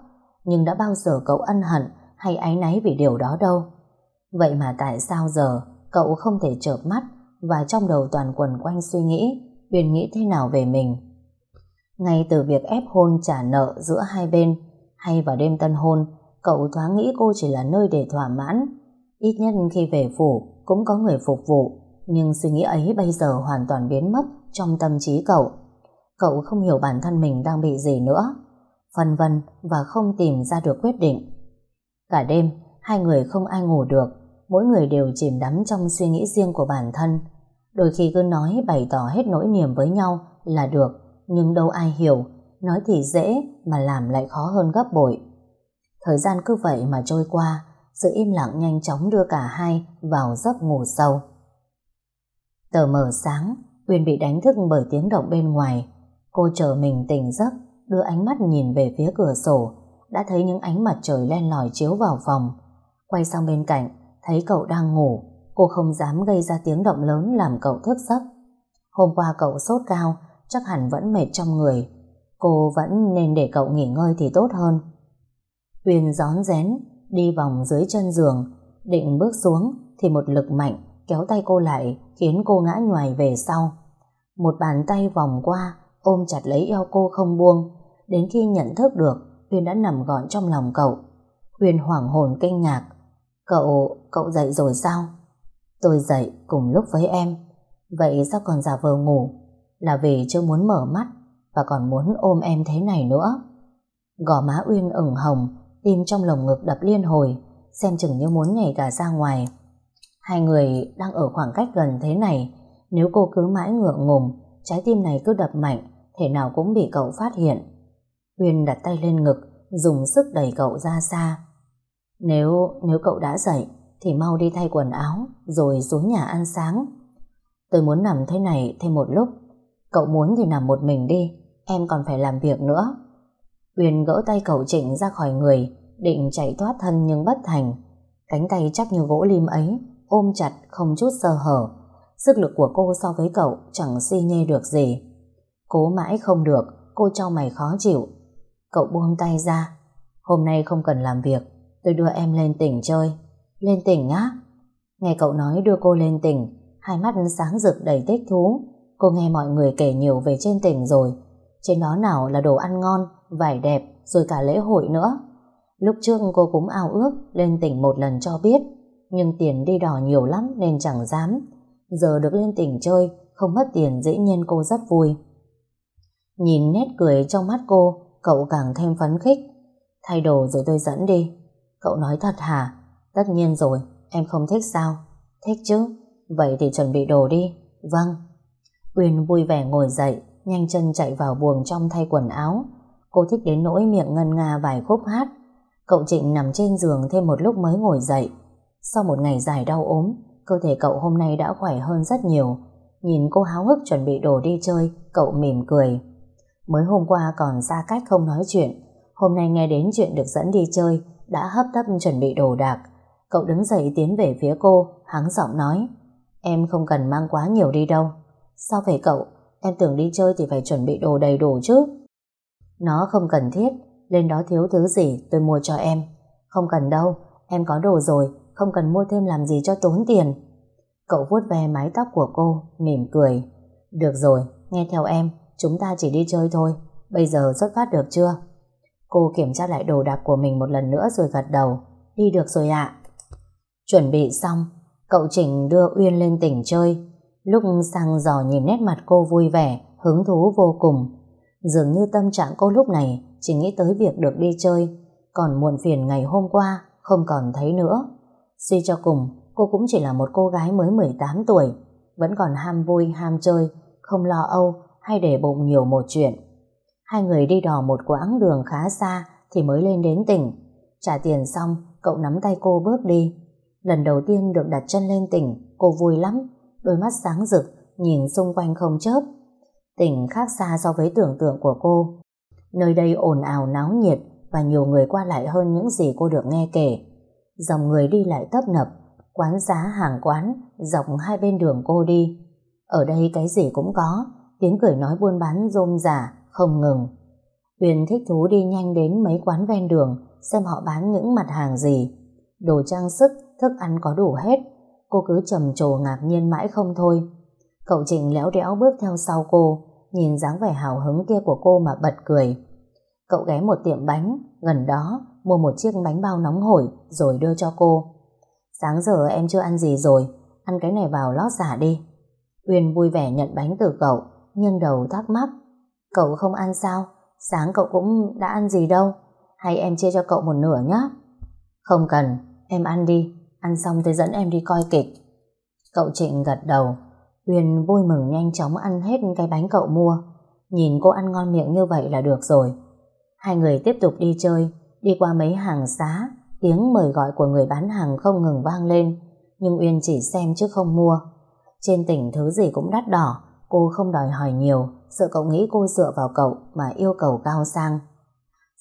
nhưng đã bao giờ cậu ân hận hay áy náy vì điều đó đâu. Vậy mà tại sao giờ cậu không thể chợp mắt và trong đầu toàn quần quanh suy nghĩ, Huyền nghĩ thế nào về mình. Ngay từ việc ép hôn trả nợ giữa hai bên, hay vào đêm tân hôn, cậu thoáng nghĩ cô chỉ là nơi để thỏa mãn. Ít nhất khi về phủ cũng có người phục vụ, nhưng suy nghĩ ấy bây giờ hoàn toàn biến mất trong tâm trí cậu. Cậu không hiểu bản thân mình đang bị gì nữa. Phân vân và không tìm ra được quyết định. Cả đêm, hai người không ai ngủ được, mỗi người đều chìm đắm trong suy nghĩ riêng của bản thân. Đôi khi cứ nói bày tỏ hết nỗi niềm với nhau là được, nhưng đâu ai hiểu, nói thì dễ mà làm lại khó hơn gấp bội. Thời gian cứ vậy mà trôi qua, sự im lặng nhanh chóng đưa cả hai vào giấc ngủ sâu. Tờ mở sáng, Uyên bị đánh thức bởi tiếng động bên ngoài. Cô chờ mình tỉnh giấc, đưa ánh mắt nhìn về phía cửa sổ, đã thấy những ánh mặt trời len lỏi chiếu vào phòng. Quay sang bên cạnh, thấy cậu đang ngủ, cô không dám gây ra tiếng động lớn làm cậu thức giấc. Hôm qua cậu sốt cao, chắc hẳn vẫn mệt trong người. Cô vẫn nên để cậu nghỉ ngơi thì tốt hơn. Uyên gión rén, đi vòng dưới chân giường, định bước xuống thì một lực mạnh kéo tay cô lại khiến cô ngã nhoài về sau. Một bàn tay vòng qua ôm chặt lấy eo cô không buông đến khi nhận thức được Huyền đã nằm gọn trong lòng cậu. Huyền hoảng hồn kinh ngạc. Cậu, cậu dậy rồi sao? Tôi dậy cùng lúc với em. Vậy sao còn giả vờ ngủ? Là vì chưa muốn mở mắt và còn muốn ôm em thế này nữa. Gò má Uyên ửng hồng, tim trong lồng ngực đập liên hồi, xem chừng như muốn nhảy cả ra ngoài. Hai người đang ở khoảng cách gần thế này, nếu cô cứ mãi ngượng ngùng, trái tim này cứ đập mạnh, thể nào cũng bị cậu phát hiện. Uyên đặt tay lên ngực, dùng sức đẩy cậu ra xa. Nếu, nếu cậu đã dậy, thì mau đi thay quần áo, rồi xuống nhà ăn sáng. Tôi muốn nằm thế này thêm một lúc. Cậu muốn thì nằm một mình đi, em còn phải làm việc nữa. Uyên gỡ tay cậu Trịnh ra khỏi người, định chạy thoát thân nhưng bất thành. Cánh tay chắc như gỗ lim ấy, ôm chặt không chút sơ hở. Sức lực của cô so với cậu chẳng si nhê được gì. Cố mãi không được, cô cho mày khó chịu. Cậu buông tay ra. Hôm nay không cần làm việc, tôi đưa em lên tỉnh chơi. Lên tỉnh á? Nghe cậu nói đưa cô lên tỉnh, hai mắt sáng rực đầy thích thú. Cô nghe mọi người kể nhiều về trên tỉnh rồi. Trên đó nào là đồ ăn ngon, vải đẹp, rồi cả lễ hội nữa. Lúc trước cô cũng ao ước lên tỉnh một lần cho biết, nhưng tiền đi đò nhiều lắm nên chẳng dám. Giờ được lên tỉnh chơi, không mất tiền dĩ nhiên cô rất vui. Nhìn nét cười trong mắt cô, cậu càng thêm phấn khích. Thay đồ rồi tôi dẫn đi. Cậu nói thật hả? Tất nhiên rồi, em không thích sao? Thích chứ, vậy thì chuẩn bị đồ đi. Vâng. Uyên vui vẻ ngồi dậy, nhanh chân chạy vào buồng trong thay quần áo. Cô thích đến nỗi miệng ngân nga vài khúc hát. Cậu Trịnh nằm trên giường thêm một lúc mới ngồi dậy. Sau một ngày dài đau ốm, cơ thể cậu hôm nay đã khỏe hơn rất nhiều. Nhìn cô háo hức chuẩn bị đồ đi chơi, cậu mỉm cười. Mới hôm qua còn xa cách không nói chuyện, hôm nay nghe đến chuyện được dẫn đi chơi, đã hấp tấp chuẩn bị đồ đạc. Cậu đứng dậy tiến về phía cô, hắng giọng nói, em không cần mang quá nhiều đi đâu. Sao vậy cậu? Em tưởng đi chơi thì phải chuẩn bị đồ đầy đủ chứ. Nó không cần thiết, lên đó thiếu thứ gì tôi mua cho em. Không cần đâu, em có đồ rồi, không cần mua thêm làm gì cho tốn tiền. Cậu vuốt ve mái tóc của cô, mỉm cười. Được rồi, nghe theo em, chúng ta chỉ đi chơi thôi. Bây giờ xuất phát được chưa? Cô kiểm tra lại đồ đạc của mình một lần nữa rồi gật đầu. Đi được rồi ạ. Chuẩn bị xong, cậu Trình đưa Uyên lên tỉnh chơi. Lúc sang dò nhìn nét mặt cô vui vẻ, hứng thú vô cùng. Dường như tâm trạng cô lúc này chỉ nghĩ tới việc được đi chơi, còn muộn phiền ngày hôm qua không còn thấy nữa. Suy cho cùng, cô cũng chỉ là một cô gái mới 18 tuổi, vẫn còn ham vui, ham chơi, không lo âu hay để bụng nhiều một chuyện. Hai người đi đò một quãng đường khá xa thì mới lên đến tỉnh. Trả tiền xong, cậu nắm tay cô bước đi. Lần đầu tiên được đặt chân lên tỉnh, cô vui lắm, đôi mắt sáng rực, nhìn xung quanh không chớp. Tỉnh khác xa so với tưởng tượng của cô. Nơi đây ồn ào náo nhiệt và nhiều người qua lại hơn những gì cô được nghe kể. Dòng người đi lại tấp nập, quán giá hàng quán dọc hai bên đường cô đi. Ở đây cái gì cũng có, tiếng cười nói buôn bán rôm rả, không ngừng. uyên thích thú đi nhanh đến mấy quán ven đường xem họ bán những mặt hàng gì. Đồ trang sức, thức ăn có đủ hết. Cô cứ trầm trồ ngạc nhiên mãi không thôi. Cậu Trịnh léo đẽo bước theo sau cô, nhìn dáng vẻ hào hứng kia của cô mà bật cười. Cậu ghé một tiệm bánh, gần đó, mua một chiếc bánh bao nóng hổi rồi đưa cho cô. Sáng giờ em chưa ăn gì rồi, ăn cái này vào lót giả đi. Uyên vui vẻ nhận bánh từ cậu, nghiêng đầu thắc mắc. Cậu không ăn sao? Sáng cậu cũng đã ăn gì đâu? Hay em chia cho cậu một nửa nhé? Không cần, em ăn đi, ăn xong tôi dẫn em đi coi kịch. Cậu Trịnh gật đầu, Uyên vui mừng nhanh chóng ăn hết cái bánh cậu mua. Nhìn cô ăn ngon miệng như vậy là được rồi. Hai người tiếp tục đi chơi, đi qua mấy hàng xá, tiếng mời gọi của người bán hàng không ngừng vang lên, nhưng Uyên chỉ xem chứ không mua. Trên tỉnh thứ gì cũng đắt đỏ, cô không đòi hỏi nhiều, sợ cậu nghĩ cô dựa vào cậu mà yêu cầu cao sang.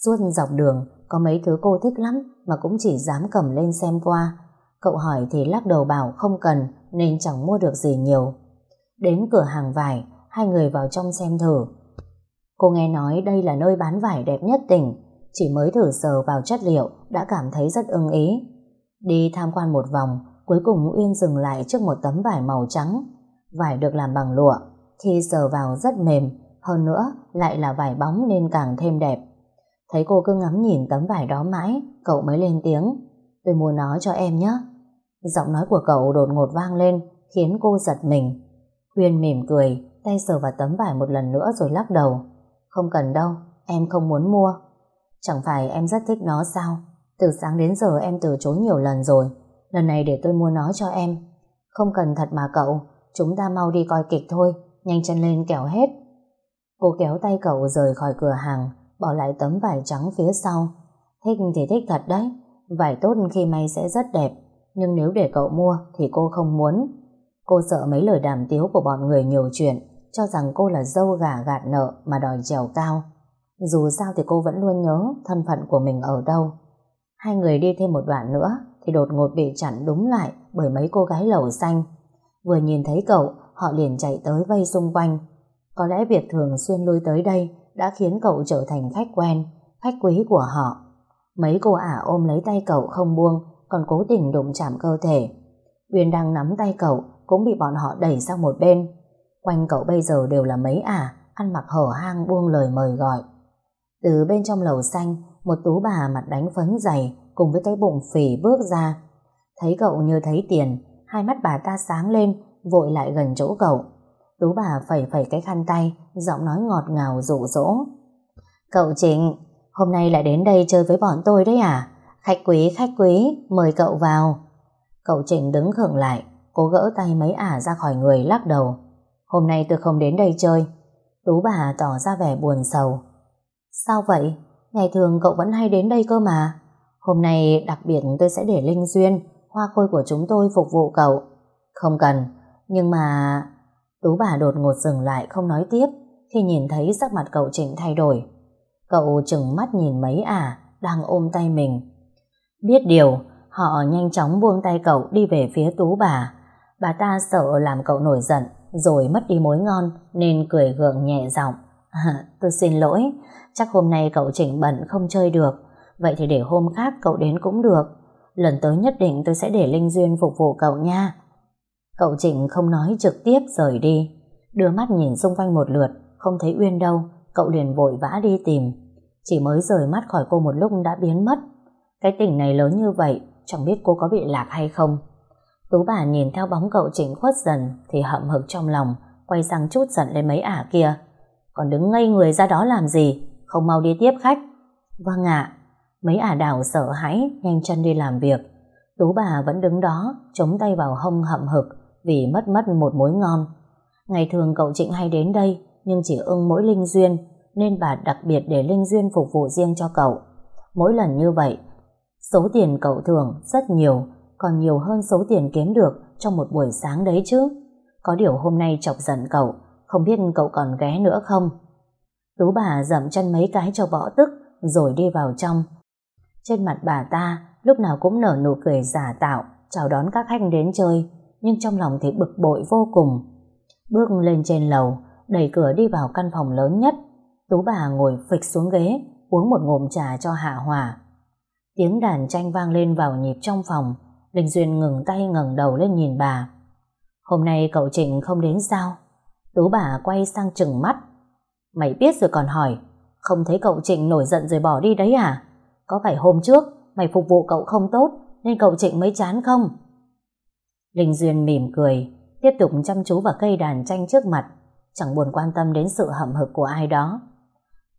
Suốt dọc đường, có mấy thứ cô thích lắm mà cũng chỉ dám cầm lên xem qua. Cậu hỏi thì lắc đầu bảo không cần nên chẳng mua được gì nhiều. Đến cửa hàng vải, hai người vào trong xem thử. Cô nghe nói đây là nơi bán vải đẹp nhất tỉnh, chỉ mới thử sờ vào chất liệu đã cảm thấy rất ưng ý. Đi tham quan một vòng, cuối cùng Uyên dừng lại trước một tấm vải màu trắng. Vải được làm bằng lụa, khi sờ vào rất mềm, hơn nữa lại là vải bóng nên càng thêm đẹp. Thấy cô cứ ngắm nhìn tấm vải đó mãi, cậu mới lên tiếng. Tôi mua nó cho em nhé. Giọng nói của cậu đột ngột vang lên, khiến cô giật mình. huyên mỉm cười, tay sờ vào tấm vải một lần nữa rồi lắc đầu. Không cần đâu, em không muốn mua. Chẳng phải em rất thích nó sao? Từ sáng đến giờ em từ chối nhiều lần rồi. Lần này để tôi mua nó cho em. Không cần thật mà cậu, chúng ta mau đi coi kịch thôi, nhanh chân lên kéo hết. Cô kéo tay cậu rời khỏi cửa hàng, bỏ lại tấm vải trắng phía sau. Thích thì thích thật đấy, vải tốt khi may sẽ rất đẹp, nhưng nếu để cậu mua thì cô không muốn. Cô sợ mấy lời đàm tiếu của bọn người nhiều chuyện, cho rằng cô là dâu gà gạt nợ mà đòi trèo cao. Dù sao thì cô vẫn luôn nhớ thân phận của mình ở đâu. Hai người đi thêm một đoạn nữa thì đột ngột bị chặn đúng lại bởi mấy cô gái lầu xanh. Vừa nhìn thấy cậu, họ liền chạy tới vây xung quanh. Có lẽ việc thường xuyên lui tới đây đã khiến cậu trở thành khách quen, khách quý của họ. Mấy cô ả ôm lấy tay cậu không buông, còn cố tình đụng chạm cơ thể. Uyên đang nắm tay cậu, cũng bị bọn họ đẩy sang một bên. Quanh cậu bây giờ đều là mấy ả, ăn mặc hở hang buông lời mời gọi. Từ bên trong lầu xanh, một tú bà mặt đánh phấn dày cùng với cái bụng phì bước ra. Thấy cậu như thấy tiền, hai mắt bà ta sáng lên, vội lại gần chỗ cậu. Tú bà phẩy phẩy cái khăn tay, giọng nói ngọt ngào rủ rỗ: Cậu Trịnh, hôm nay lại đến đây chơi với bọn tôi đấy à? Khách quý, khách quý, mời cậu vào. Cậu Trịnh đứng khựng lại, cố gỡ tay mấy ả ra khỏi người lắc đầu. Hôm nay tôi không đến đây chơi. Tú bà tỏ ra vẻ buồn sầu. Sao vậy? Ngày thường cậu vẫn hay đến đây cơ mà. Hôm nay đặc biệt tôi sẽ để Linh Duyên, hoa khôi của chúng tôi phục vụ cậu. Không cần, nhưng mà... Tú bà đột ngột dừng lại không nói tiếp khi nhìn thấy sắc mặt cậu Trịnh thay đổi. Cậu chừng mắt nhìn mấy à, đang ôm tay mình. Biết điều, họ nhanh chóng buông tay cậu đi về phía tú bà. Bà ta sợ làm cậu nổi giận, rồi mất đi mối ngon, nên cười gượng nhẹ giọng. À, tôi xin lỗi, chắc hôm nay cậu trịnh bận không chơi được. Vậy thì để hôm khác cậu đến cũng được. Lần tới nhất định tôi sẽ để Linh Duyên phục vụ cậu nha. Cậu Trịnh không nói trực tiếp rời đi. Đưa mắt nhìn xung quanh một lượt, không thấy Uyên đâu, cậu liền vội vã đi tìm. Chỉ mới rời mắt khỏi cô một lúc đã biến mất. Cái tỉnh này lớn như vậy, chẳng biết cô có bị lạc hay không. Tú bà nhìn theo bóng cậu Trịnh khuất dần thì hậm hực trong lòng, quay sang chút giận lên mấy ả kia. Còn đứng ngây người ra đó làm gì? Không mau đi tiếp khách. Vâng ạ. Mấy ả đảo sợ hãi, nhanh chân đi làm việc. Tú bà vẫn đứng đó, chống tay vào hông hậm hực vì mất mất một mối ngon. Ngày thường cậu Trịnh hay đến đây, nhưng chỉ ưng mỗi Linh Duyên, nên bà đặc biệt để Linh Duyên phục vụ riêng cho cậu. Mỗi lần như vậy, số tiền cậu thưởng rất nhiều, còn nhiều hơn số tiền kiếm được trong một buổi sáng đấy chứ. Có điều hôm nay chọc giận cậu, không biết cậu còn ghé nữa không? Tú bà dậm chân mấy cái cho bỏ tức, rồi đi vào trong. Trên mặt bà ta lúc nào cũng nở nụ cười giả tạo, chào đón các khách đến chơi, nhưng trong lòng thì bực bội vô cùng. Bước lên trên lầu, đẩy cửa đi vào căn phòng lớn nhất. Tú bà ngồi phịch xuống ghế, uống một ngụm trà cho hạ hòa. Tiếng đàn tranh vang lên vào nhịp trong phòng, đình Duyên ngừng tay ngẩng đầu lên nhìn bà. Hôm nay cậu Trịnh không đến sao? Tú bà quay sang chừng mắt. Mày biết rồi còn hỏi, không thấy cậu Trịnh nổi giận rồi bỏ đi đấy à? Có phải hôm trước mày phục vụ cậu không tốt nên cậu Trịnh mới chán không? Linh Duyên mỉm cười, tiếp tục chăm chú vào cây đàn tranh trước mặt, chẳng buồn quan tâm đến sự hậm hực của ai đó.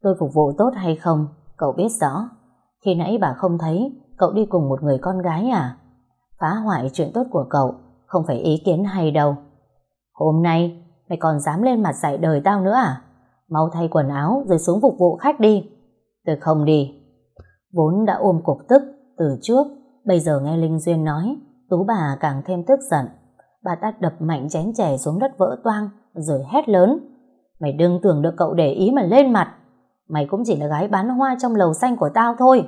Tôi phục vụ tốt hay không, cậu biết rõ. Khi nãy bà không thấy, cậu đi cùng một người con gái à? Phá hoại chuyện tốt của cậu, không phải ý kiến hay đâu. Hôm nay, mày còn dám lên mặt dạy đời tao nữa à? Mau thay quần áo rồi xuống phục vụ khách đi. Tôi không đi. Vốn đã ôm cục tức từ trước, bây giờ nghe Linh Duyên nói, Tú bà càng thêm tức giận. Bà ta đập mạnh chén chè xuống đất vỡ toang, rồi hét lớn. Mày đừng tưởng được cậu để ý mà lên mặt. Mày cũng chỉ là gái bán hoa trong lầu xanh của tao thôi.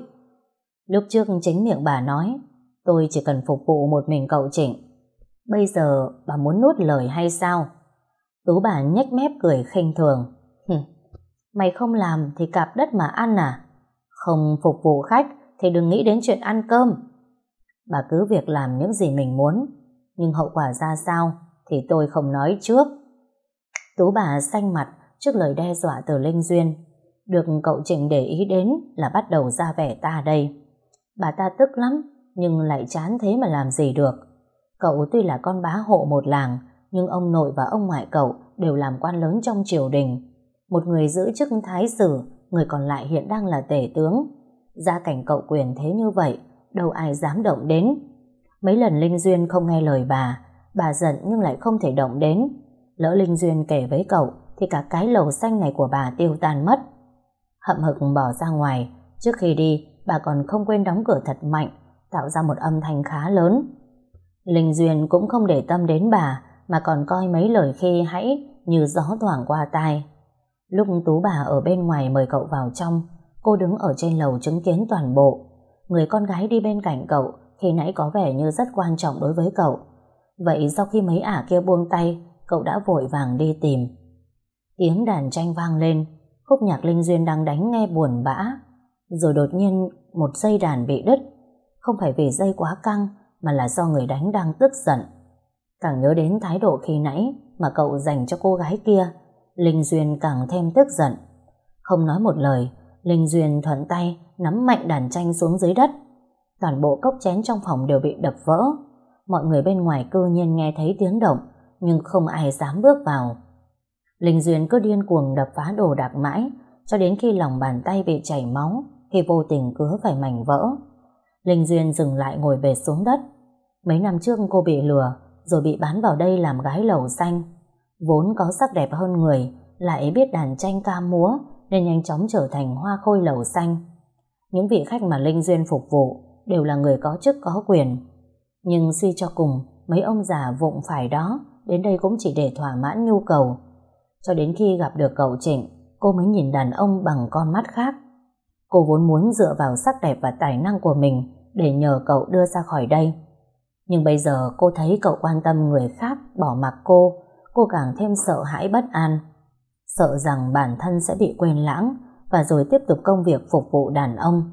Lúc trước chính miệng bà nói, tôi chỉ cần phục vụ một mình cậu Trịnh. Bây giờ bà muốn nuốt lời hay sao? Tú bà nhếch mép cười khinh thường. Mày không làm thì cạp đất mà ăn à? Không phục vụ khách thì đừng nghĩ đến chuyện ăn cơm. Bà cứ việc làm những gì mình muốn, nhưng hậu quả ra sao thì tôi không nói trước. Tú bà xanh mặt trước lời đe dọa từ Linh Duyên. Được cậu Trịnh để ý đến là bắt đầu ra vẻ ta đây. Bà ta tức lắm, nhưng lại chán thế mà làm gì được. Cậu tuy là con bá hộ một làng, nhưng ông nội và ông ngoại cậu đều làm quan lớn trong triều đình. Một người giữ chức thái sử, người còn lại hiện đang là tể tướng. Gia cảnh cậu quyền thế như vậy, đâu ai dám động đến. Mấy lần Linh Duyên không nghe lời bà, bà giận nhưng lại không thể động đến. Lỡ Linh Duyên kể với cậu, thì cả cái lầu xanh này của bà tiêu tan mất. Hậm hực bỏ ra ngoài, trước khi đi, bà còn không quên đóng cửa thật mạnh, tạo ra một âm thanh khá lớn. Linh Duyên cũng không để tâm đến bà, mà còn coi mấy lời khi hãy như gió thoảng qua tai. Lúc Tú bà ở bên ngoài mời cậu vào trong, cô đứng ở trên lầu chứng kiến toàn bộ. Người con gái đi bên cạnh cậu khi nãy có vẻ như rất quan trọng đối với cậu. Vậy sau khi mấy ả kia buông tay, cậu đã vội vàng đi tìm. Tiếng đàn tranh vang lên, khúc nhạc Linh Duyên đang đánh nghe buồn bã. Rồi đột nhiên một dây đàn bị đứt, không phải vì dây quá căng mà là do người đánh đang tức giận. Càng nhớ đến thái độ khi nãy mà cậu dành cho cô gái kia, Linh Duyên càng thêm tức giận. Không nói một lời, Linh Duyên thuận tay nắm mạnh đàn tranh xuống dưới đất. Toàn bộ cốc chén trong phòng đều bị đập vỡ. Mọi người bên ngoài cư nhiên nghe thấy tiếng động, nhưng không ai dám bước vào. Linh Duyên cứ điên cuồng đập phá đồ đạc mãi, cho đến khi lòng bàn tay bị chảy máu, khi vô tình cứ phải mảnh vỡ. Linh Duyên dừng lại ngồi về xuống đất. Mấy năm trước cô bị lừa, rồi bị bán vào đây làm gái lầu xanh. Vốn có sắc đẹp hơn người, lại biết đàn tranh ca múa, nên nhanh chóng trở thành hoa khôi lầu xanh. Những vị khách mà Linh Duyên phục vụ đều là người có chức có quyền. Nhưng suy cho cùng, mấy ông già vụng phải đó đến đây cũng chỉ để thỏa mãn nhu cầu. Cho đến khi gặp được cậu Trịnh, cô mới nhìn đàn ông bằng con mắt khác. Cô vốn muốn dựa vào sắc đẹp và tài năng của mình để nhờ cậu đưa ra khỏi đây. Nhưng bây giờ cô thấy cậu quan tâm người khác bỏ mặc cô, cô càng thêm sợ hãi bất an. Sợ rằng bản thân sẽ bị quên lãng và rồi tiếp tục công việc phục vụ đàn ông.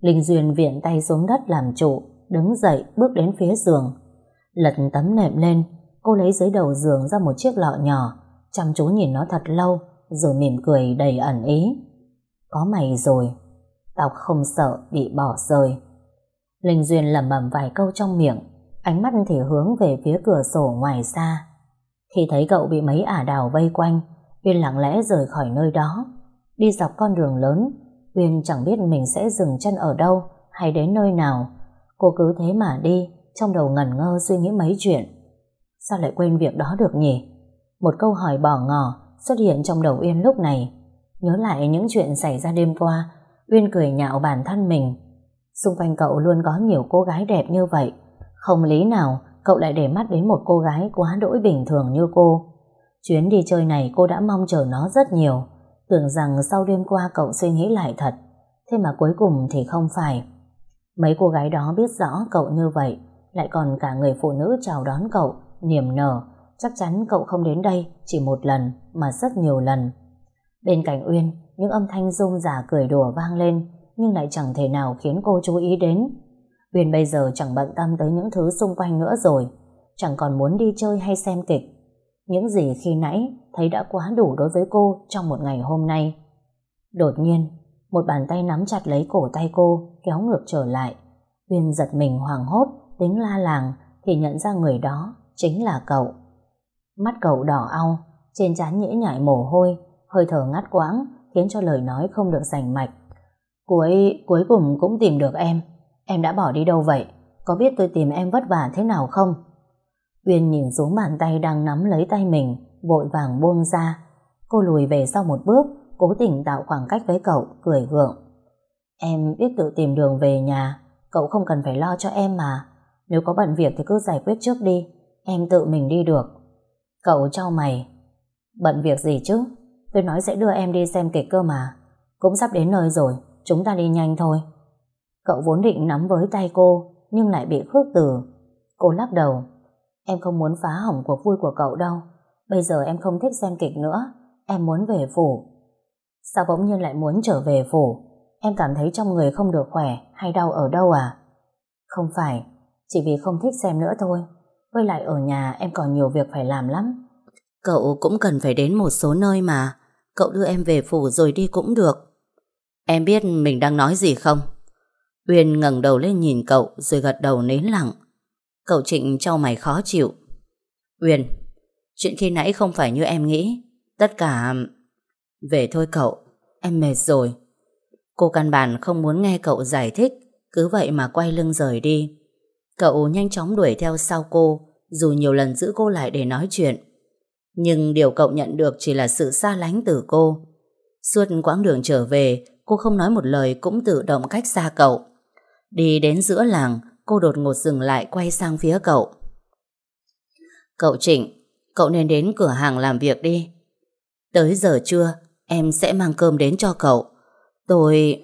Linh Duyên viện tay xuống đất làm trụ, đứng dậy bước đến phía giường. Lật tấm nệm lên, cô lấy dưới đầu giường ra một chiếc lọ nhỏ, chăm chú nhìn nó thật lâu, rồi mỉm cười đầy ẩn ý. Có mày rồi, tao không sợ bị bỏ rơi. Linh Duyên lẩm bẩm vài câu trong miệng, ánh mắt thì hướng về phía cửa sổ ngoài xa. Khi thấy cậu bị mấy ả đào vây quanh, Uyên lặng lẽ rời khỏi nơi đó. Đi dọc con đường lớn, Uyên chẳng biết mình sẽ dừng chân ở đâu hay đến nơi nào. Cô cứ thế mà đi, trong đầu ngẩn ngơ suy nghĩ mấy chuyện. Sao lại quên việc đó được nhỉ? Một câu hỏi bỏ ngỏ xuất hiện trong đầu Uyên lúc này. Nhớ lại những chuyện xảy ra đêm qua, Uyên cười nhạo bản thân mình. Xung quanh cậu luôn có nhiều cô gái đẹp như vậy. Không lý nào cậu lại để mắt đến một cô gái quá đỗi bình thường như cô. Chuyến đi chơi này cô đã mong chờ nó rất nhiều. Tưởng rằng sau đêm qua cậu suy nghĩ lại thật. Thế mà cuối cùng thì không phải. Mấy cô gái đó biết rõ cậu như vậy, lại còn cả người phụ nữ chào đón cậu, niềm nở. Chắc chắn cậu không đến đây chỉ một lần, mà rất nhiều lần. Bên cạnh Uyên, những âm thanh rung giả cười đùa vang lên, nhưng lại chẳng thể nào khiến cô chú ý đến. Uyên bây giờ chẳng bận tâm tới những thứ xung quanh nữa rồi, chẳng còn muốn đi chơi hay xem kịch. Những gì khi nãy thấy đã quá đủ đối với cô trong một ngày hôm nay. Đột nhiên, một bàn tay nắm chặt lấy cổ tay cô, kéo ngược trở lại. Uyên giật mình hoàng hốt, tính la làng, thì nhận ra người đó chính là cậu. Mắt cậu đỏ au, trên trán nhễ nhại mồ hôi, hơi thở ngắt quãng, khiến cho lời nói không được rành mạch. Cuối, cuối cùng cũng tìm được em. Em đã bỏ đi đâu vậy? Có biết tôi tìm em vất vả thế nào không? Uyên nhìn xuống bàn tay đang nắm lấy tay mình, vội vàng buông ra. Cô lùi về sau một bước, cố tình tạo khoảng cách với cậu, cười gượng. Em biết tự tìm đường về nhà, cậu không cần phải lo cho em mà. Nếu có bận việc thì cứ giải quyết trước đi, em tự mình đi được. Cậu trao mày. Bận việc gì chứ? Tôi nói sẽ đưa em đi xem kịch cơ mà. Cũng sắp đến nơi rồi, chúng ta đi nhanh thôi. Cậu vốn định nắm với tay cô, nhưng lại bị khước từ. Cô lắc đầu. Em không muốn phá hỏng cuộc vui của cậu đâu. Bây giờ em không thích xem kịch nữa. Em muốn về phủ. Sao bỗng nhiên lại muốn trở về phủ? Em cảm thấy trong người không được khỏe hay đau ở đâu à? Không phải, chỉ vì không thích xem nữa thôi. Với lại ở nhà em còn nhiều việc phải làm lắm. Cậu cũng cần phải đến một số nơi mà. Cậu đưa em về phủ rồi đi cũng được. Em biết mình đang nói gì không? Uyên ngẩng đầu lên nhìn cậu rồi gật đầu nến lặng. Cậu Trịnh trao mày khó chịu. Uyên, chuyện khi nãy không phải như em nghĩ. Tất cả... Về thôi cậu, em mệt rồi. Cô căn bản không muốn nghe cậu giải thích, cứ vậy mà quay lưng rời đi. Cậu nhanh chóng đuổi theo sau cô, dù nhiều lần giữ cô lại để nói chuyện. Nhưng điều cậu nhận được chỉ là sự xa lánh từ cô. Suốt quãng đường trở về, cô không nói một lời cũng tự động cách xa cậu. Đi đến giữa làng, cô đột ngột dừng lại quay sang phía cậu. Cậu Trịnh, cậu nên đến cửa hàng làm việc đi. Tới giờ trưa, em sẽ mang cơm đến cho cậu. Tôi...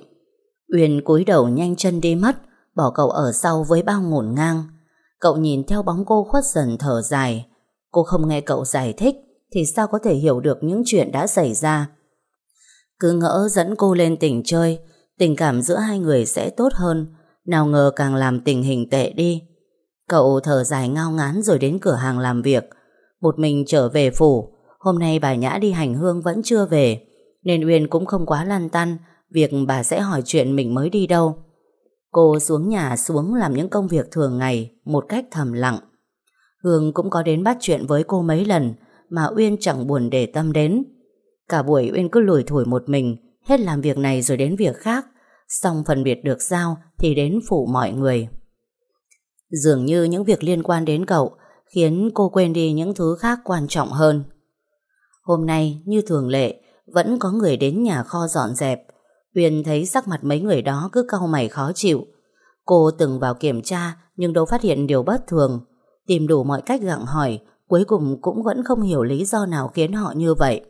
Uyên cúi đầu nhanh chân đi mất, bỏ cậu ở sau với bao ngổn ngang. Cậu nhìn theo bóng cô khuất dần thở dài. Cô không nghe cậu giải thích, thì sao có thể hiểu được những chuyện đã xảy ra. Cứ ngỡ dẫn cô lên tỉnh chơi, tình cảm giữa hai người sẽ tốt hơn, nào ngờ càng làm tình hình tệ đi. Cậu thở dài ngao ngán rồi đến cửa hàng làm việc. Một mình trở về phủ, hôm nay bà Nhã đi hành hương vẫn chưa về, nên Uyên cũng không quá lăn tăn việc bà sẽ hỏi chuyện mình mới đi đâu. Cô xuống nhà xuống làm những công việc thường ngày một cách thầm lặng. Hương cũng có đến bắt chuyện với cô mấy lần mà Uyên chẳng buồn để tâm đến. Cả buổi Uyên cứ lủi thủi một mình, hết làm việc này rồi đến việc khác, xong phần biệt được giao thì đến phụ mọi người. Dường như những việc liên quan đến cậu khiến cô quên đi những thứ khác quan trọng hơn. Hôm nay, như thường lệ, vẫn có người đến nhà kho dọn dẹp. Uyên thấy sắc mặt mấy người đó cứ cau mày khó chịu. Cô từng vào kiểm tra nhưng đâu phát hiện điều bất thường. Tìm đủ mọi cách gặng hỏi, cuối cùng cũng vẫn không hiểu lý do nào khiến họ như vậy.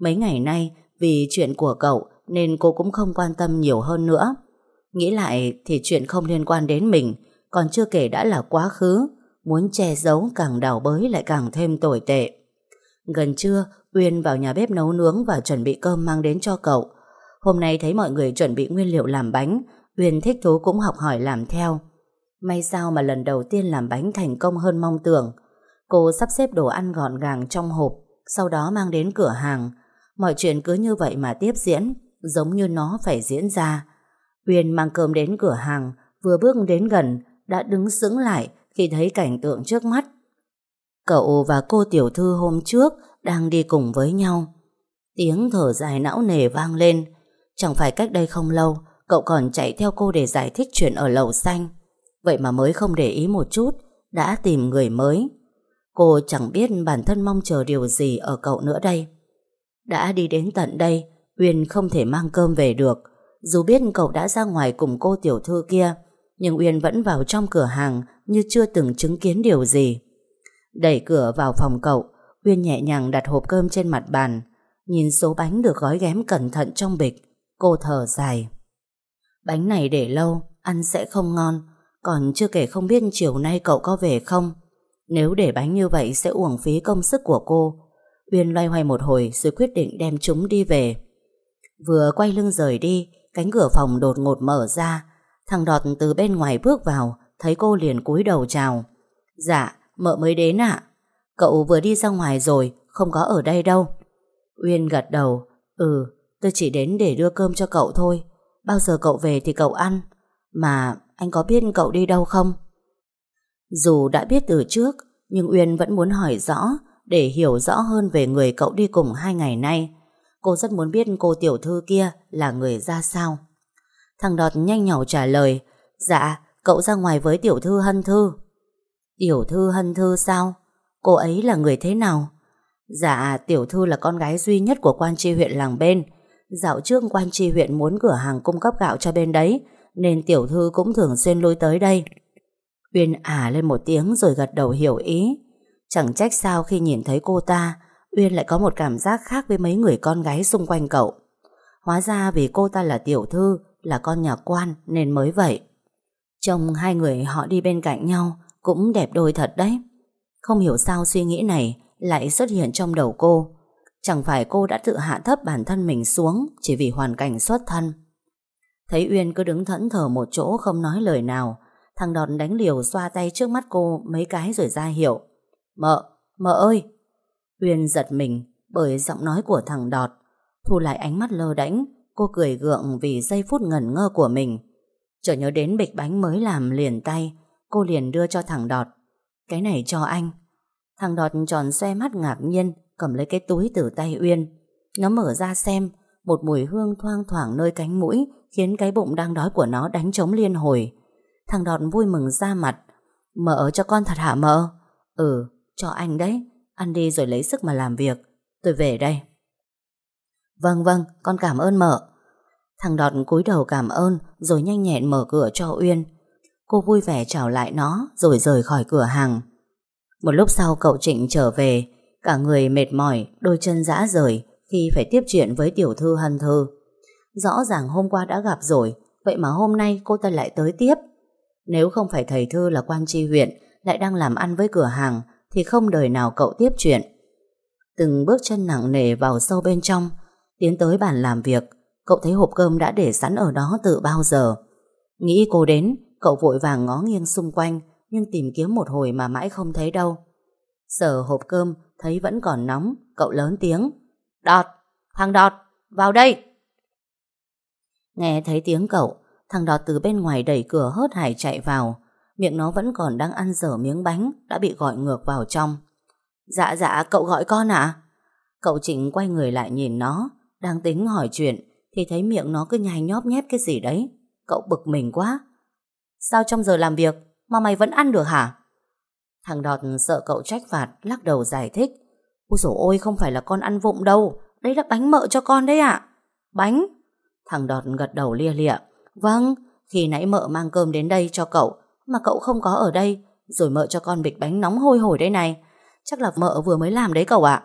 Mấy ngày nay, vì chuyện của cậu nên cô cũng không quan tâm nhiều hơn nữa. Nghĩ lại thì chuyện không liên quan đến mình, còn chưa kể đã là quá khứ, muốn che giấu càng đào bới lại càng thêm tồi tệ. Gần trưa, Uyên vào nhà bếp nấu nướng và chuẩn bị cơm mang đến cho cậu. Hôm nay thấy mọi người chuẩn bị nguyên liệu làm bánh, Uyên thích thú cũng học hỏi làm theo. May sao mà lần đầu tiên làm bánh thành công hơn mong tưởng. Cô sắp xếp đồ ăn gọn gàng trong hộp, sau đó mang đến cửa hàng. Mọi chuyện cứ như vậy mà tiếp diễn, giống như nó phải diễn ra. Uyên mang cơm đến cửa hàng, vừa bước đến gần, đã đứng sững lại khi thấy cảnh tượng trước mắt. Cậu và cô tiểu thư hôm trước đang đi cùng với nhau. Tiếng thở dài não nề vang lên. Chẳng phải cách đây không lâu, cậu còn chạy theo cô để giải thích chuyện ở lầu xanh. Vậy mà mới không để ý một chút, đã tìm người mới. Cô chẳng biết bản thân mong chờ điều gì ở cậu nữa đây. Đã đi đến tận đây, Uyên không thể mang cơm về được. Dù biết cậu đã ra ngoài cùng cô tiểu thư kia, nhưng Uyên vẫn vào trong cửa hàng như chưa từng chứng kiến điều gì. Đẩy cửa vào phòng cậu, Uyên nhẹ nhàng đặt hộp cơm trên mặt bàn, nhìn số bánh được gói ghém cẩn thận trong bịch, cô thở dài. Bánh này để lâu, ăn sẽ không ngon, còn chưa kể không biết chiều nay cậu có về không. Nếu để bánh như vậy sẽ uổng phí công sức của cô. Uyên loay hoay một hồi rồi quyết định đem chúng đi về. Vừa quay lưng rời đi, cánh cửa phòng đột ngột mở ra. Thằng Đọt từ bên ngoài bước vào, thấy cô liền cúi đầu chào. Dạ, mợ mới đến ạ. Cậu vừa đi ra ngoài rồi, không có ở đây đâu. Uyên gật đầu. Ừ, tôi chỉ đến để đưa cơm cho cậu thôi. Bao giờ cậu về thì cậu ăn. Mà anh có biết cậu đi đâu không? Dù đã biết từ trước, nhưng Uyên vẫn muốn hỏi rõ để hiểu rõ hơn về người cậu đi cùng hai ngày nay. Cô rất muốn biết cô tiểu thư kia là người ra sao. Thằng Đọt nhanh nhỏ trả lời Dạ, cậu ra ngoài với tiểu thư Hân Thư. Tiểu thư Hân Thư sao? Cô ấy là người thế nào? Dạ, tiểu thư là con gái duy nhất của quan tri huyện làng bên. Dạo trước quan tri huyện muốn cửa hàng cung cấp gạo cho bên đấy, nên tiểu thư cũng thường xuyên lui tới đây. Uyên ả lên một tiếng rồi gật đầu hiểu ý. Chẳng trách sao khi nhìn thấy cô ta, Uyên lại có một cảm giác khác với mấy người con gái xung quanh cậu. Hóa ra vì cô ta là tiểu thư, là con nhà quan nên mới vậy. Trông hai người họ đi bên cạnh nhau cũng đẹp đôi thật đấy. Không hiểu sao suy nghĩ này lại xuất hiện trong đầu cô. Chẳng phải cô đã tự hạ thấp bản thân mình xuống chỉ vì hoàn cảnh xuất thân. Thấy Uyên cứ đứng thẫn thờ một chỗ không nói lời nào, thằng đòn đánh liều xoa tay trước mắt cô mấy cái rồi ra hiệu. Mợ, mợ ơi! Uyên giật mình bởi giọng nói của thằng đọt. Thu lại ánh mắt lơ đễnh, cô cười gượng vì giây phút ngẩn ngơ của mình. Chợt nhớ đến bịch bánh mới làm liền tay, cô liền đưa cho thằng đọt. Cái này cho anh. Thằng đọt tròn xoe mắt ngạc nhiên, cầm lấy cái túi từ tay Uyên. Nó mở ra xem, một mùi hương thoang thoảng nơi cánh mũi khiến cái bụng đang đói của nó đánh trống liên hồi. Thằng đọt vui mừng ra mặt. Mợ cho con thật hả mợ? Ừ, cho anh đấy. Ăn đi rồi lấy sức mà làm việc. Tôi về đây. Vâng vâng, con cảm ơn mợ. Thằng đọt cúi đầu cảm ơn rồi nhanh nhẹn mở cửa cho Uyên. Cô vui vẻ chào lại nó rồi rời khỏi cửa hàng. Một lúc sau cậu Trịnh trở về, cả người mệt mỏi, đôi chân dã rời khi phải tiếp chuyện với tiểu thư Hân Thư. Rõ ràng hôm qua đã gặp rồi, vậy mà hôm nay cô ta lại tới tiếp. Nếu không phải thầy Thư là quan tri huyện, lại đang làm ăn với cửa hàng, thì không đời nào cậu tiếp chuyện. Từng bước chân nặng nề vào sâu bên trong, tiến tới bàn làm việc, cậu thấy hộp cơm đã để sẵn ở đó từ bao giờ. Nghĩ cô đến, cậu vội vàng ngó nghiêng xung quanh, nhưng tìm kiếm một hồi mà mãi không thấy đâu. Sở hộp cơm, thấy vẫn còn nóng, cậu lớn tiếng. Đọt, thằng Đọt, vào đây! Nghe thấy tiếng cậu, thằng Đọt từ bên ngoài đẩy cửa hớt hải chạy vào. Miệng nó vẫn còn đang ăn dở miếng bánh, đã bị gọi ngược vào trong. Dạ dạ, cậu gọi con à? Cậu Trịnh quay người lại nhìn nó, đang tính hỏi chuyện, thì thấy miệng nó cứ nhai nhóp nhép cái gì đấy. Cậu bực mình quá. Sao trong giờ làm việc mà mày vẫn ăn được hả? Thằng Đọt sợ cậu trách phạt, lắc đầu giải thích. Ôi dồi ôi, không phải là con ăn vụng đâu. Đây là bánh mợ cho con đấy ạ. Bánh? Thằng Đọt gật đầu lia lịa. Vâng, khi nãy mợ mang cơm đến đây cho cậu, mà cậu không có ở đây, rồi mợ cho con bịch bánh nóng hôi hổi đây này. Chắc là mợ vừa mới làm đấy cậu ạ.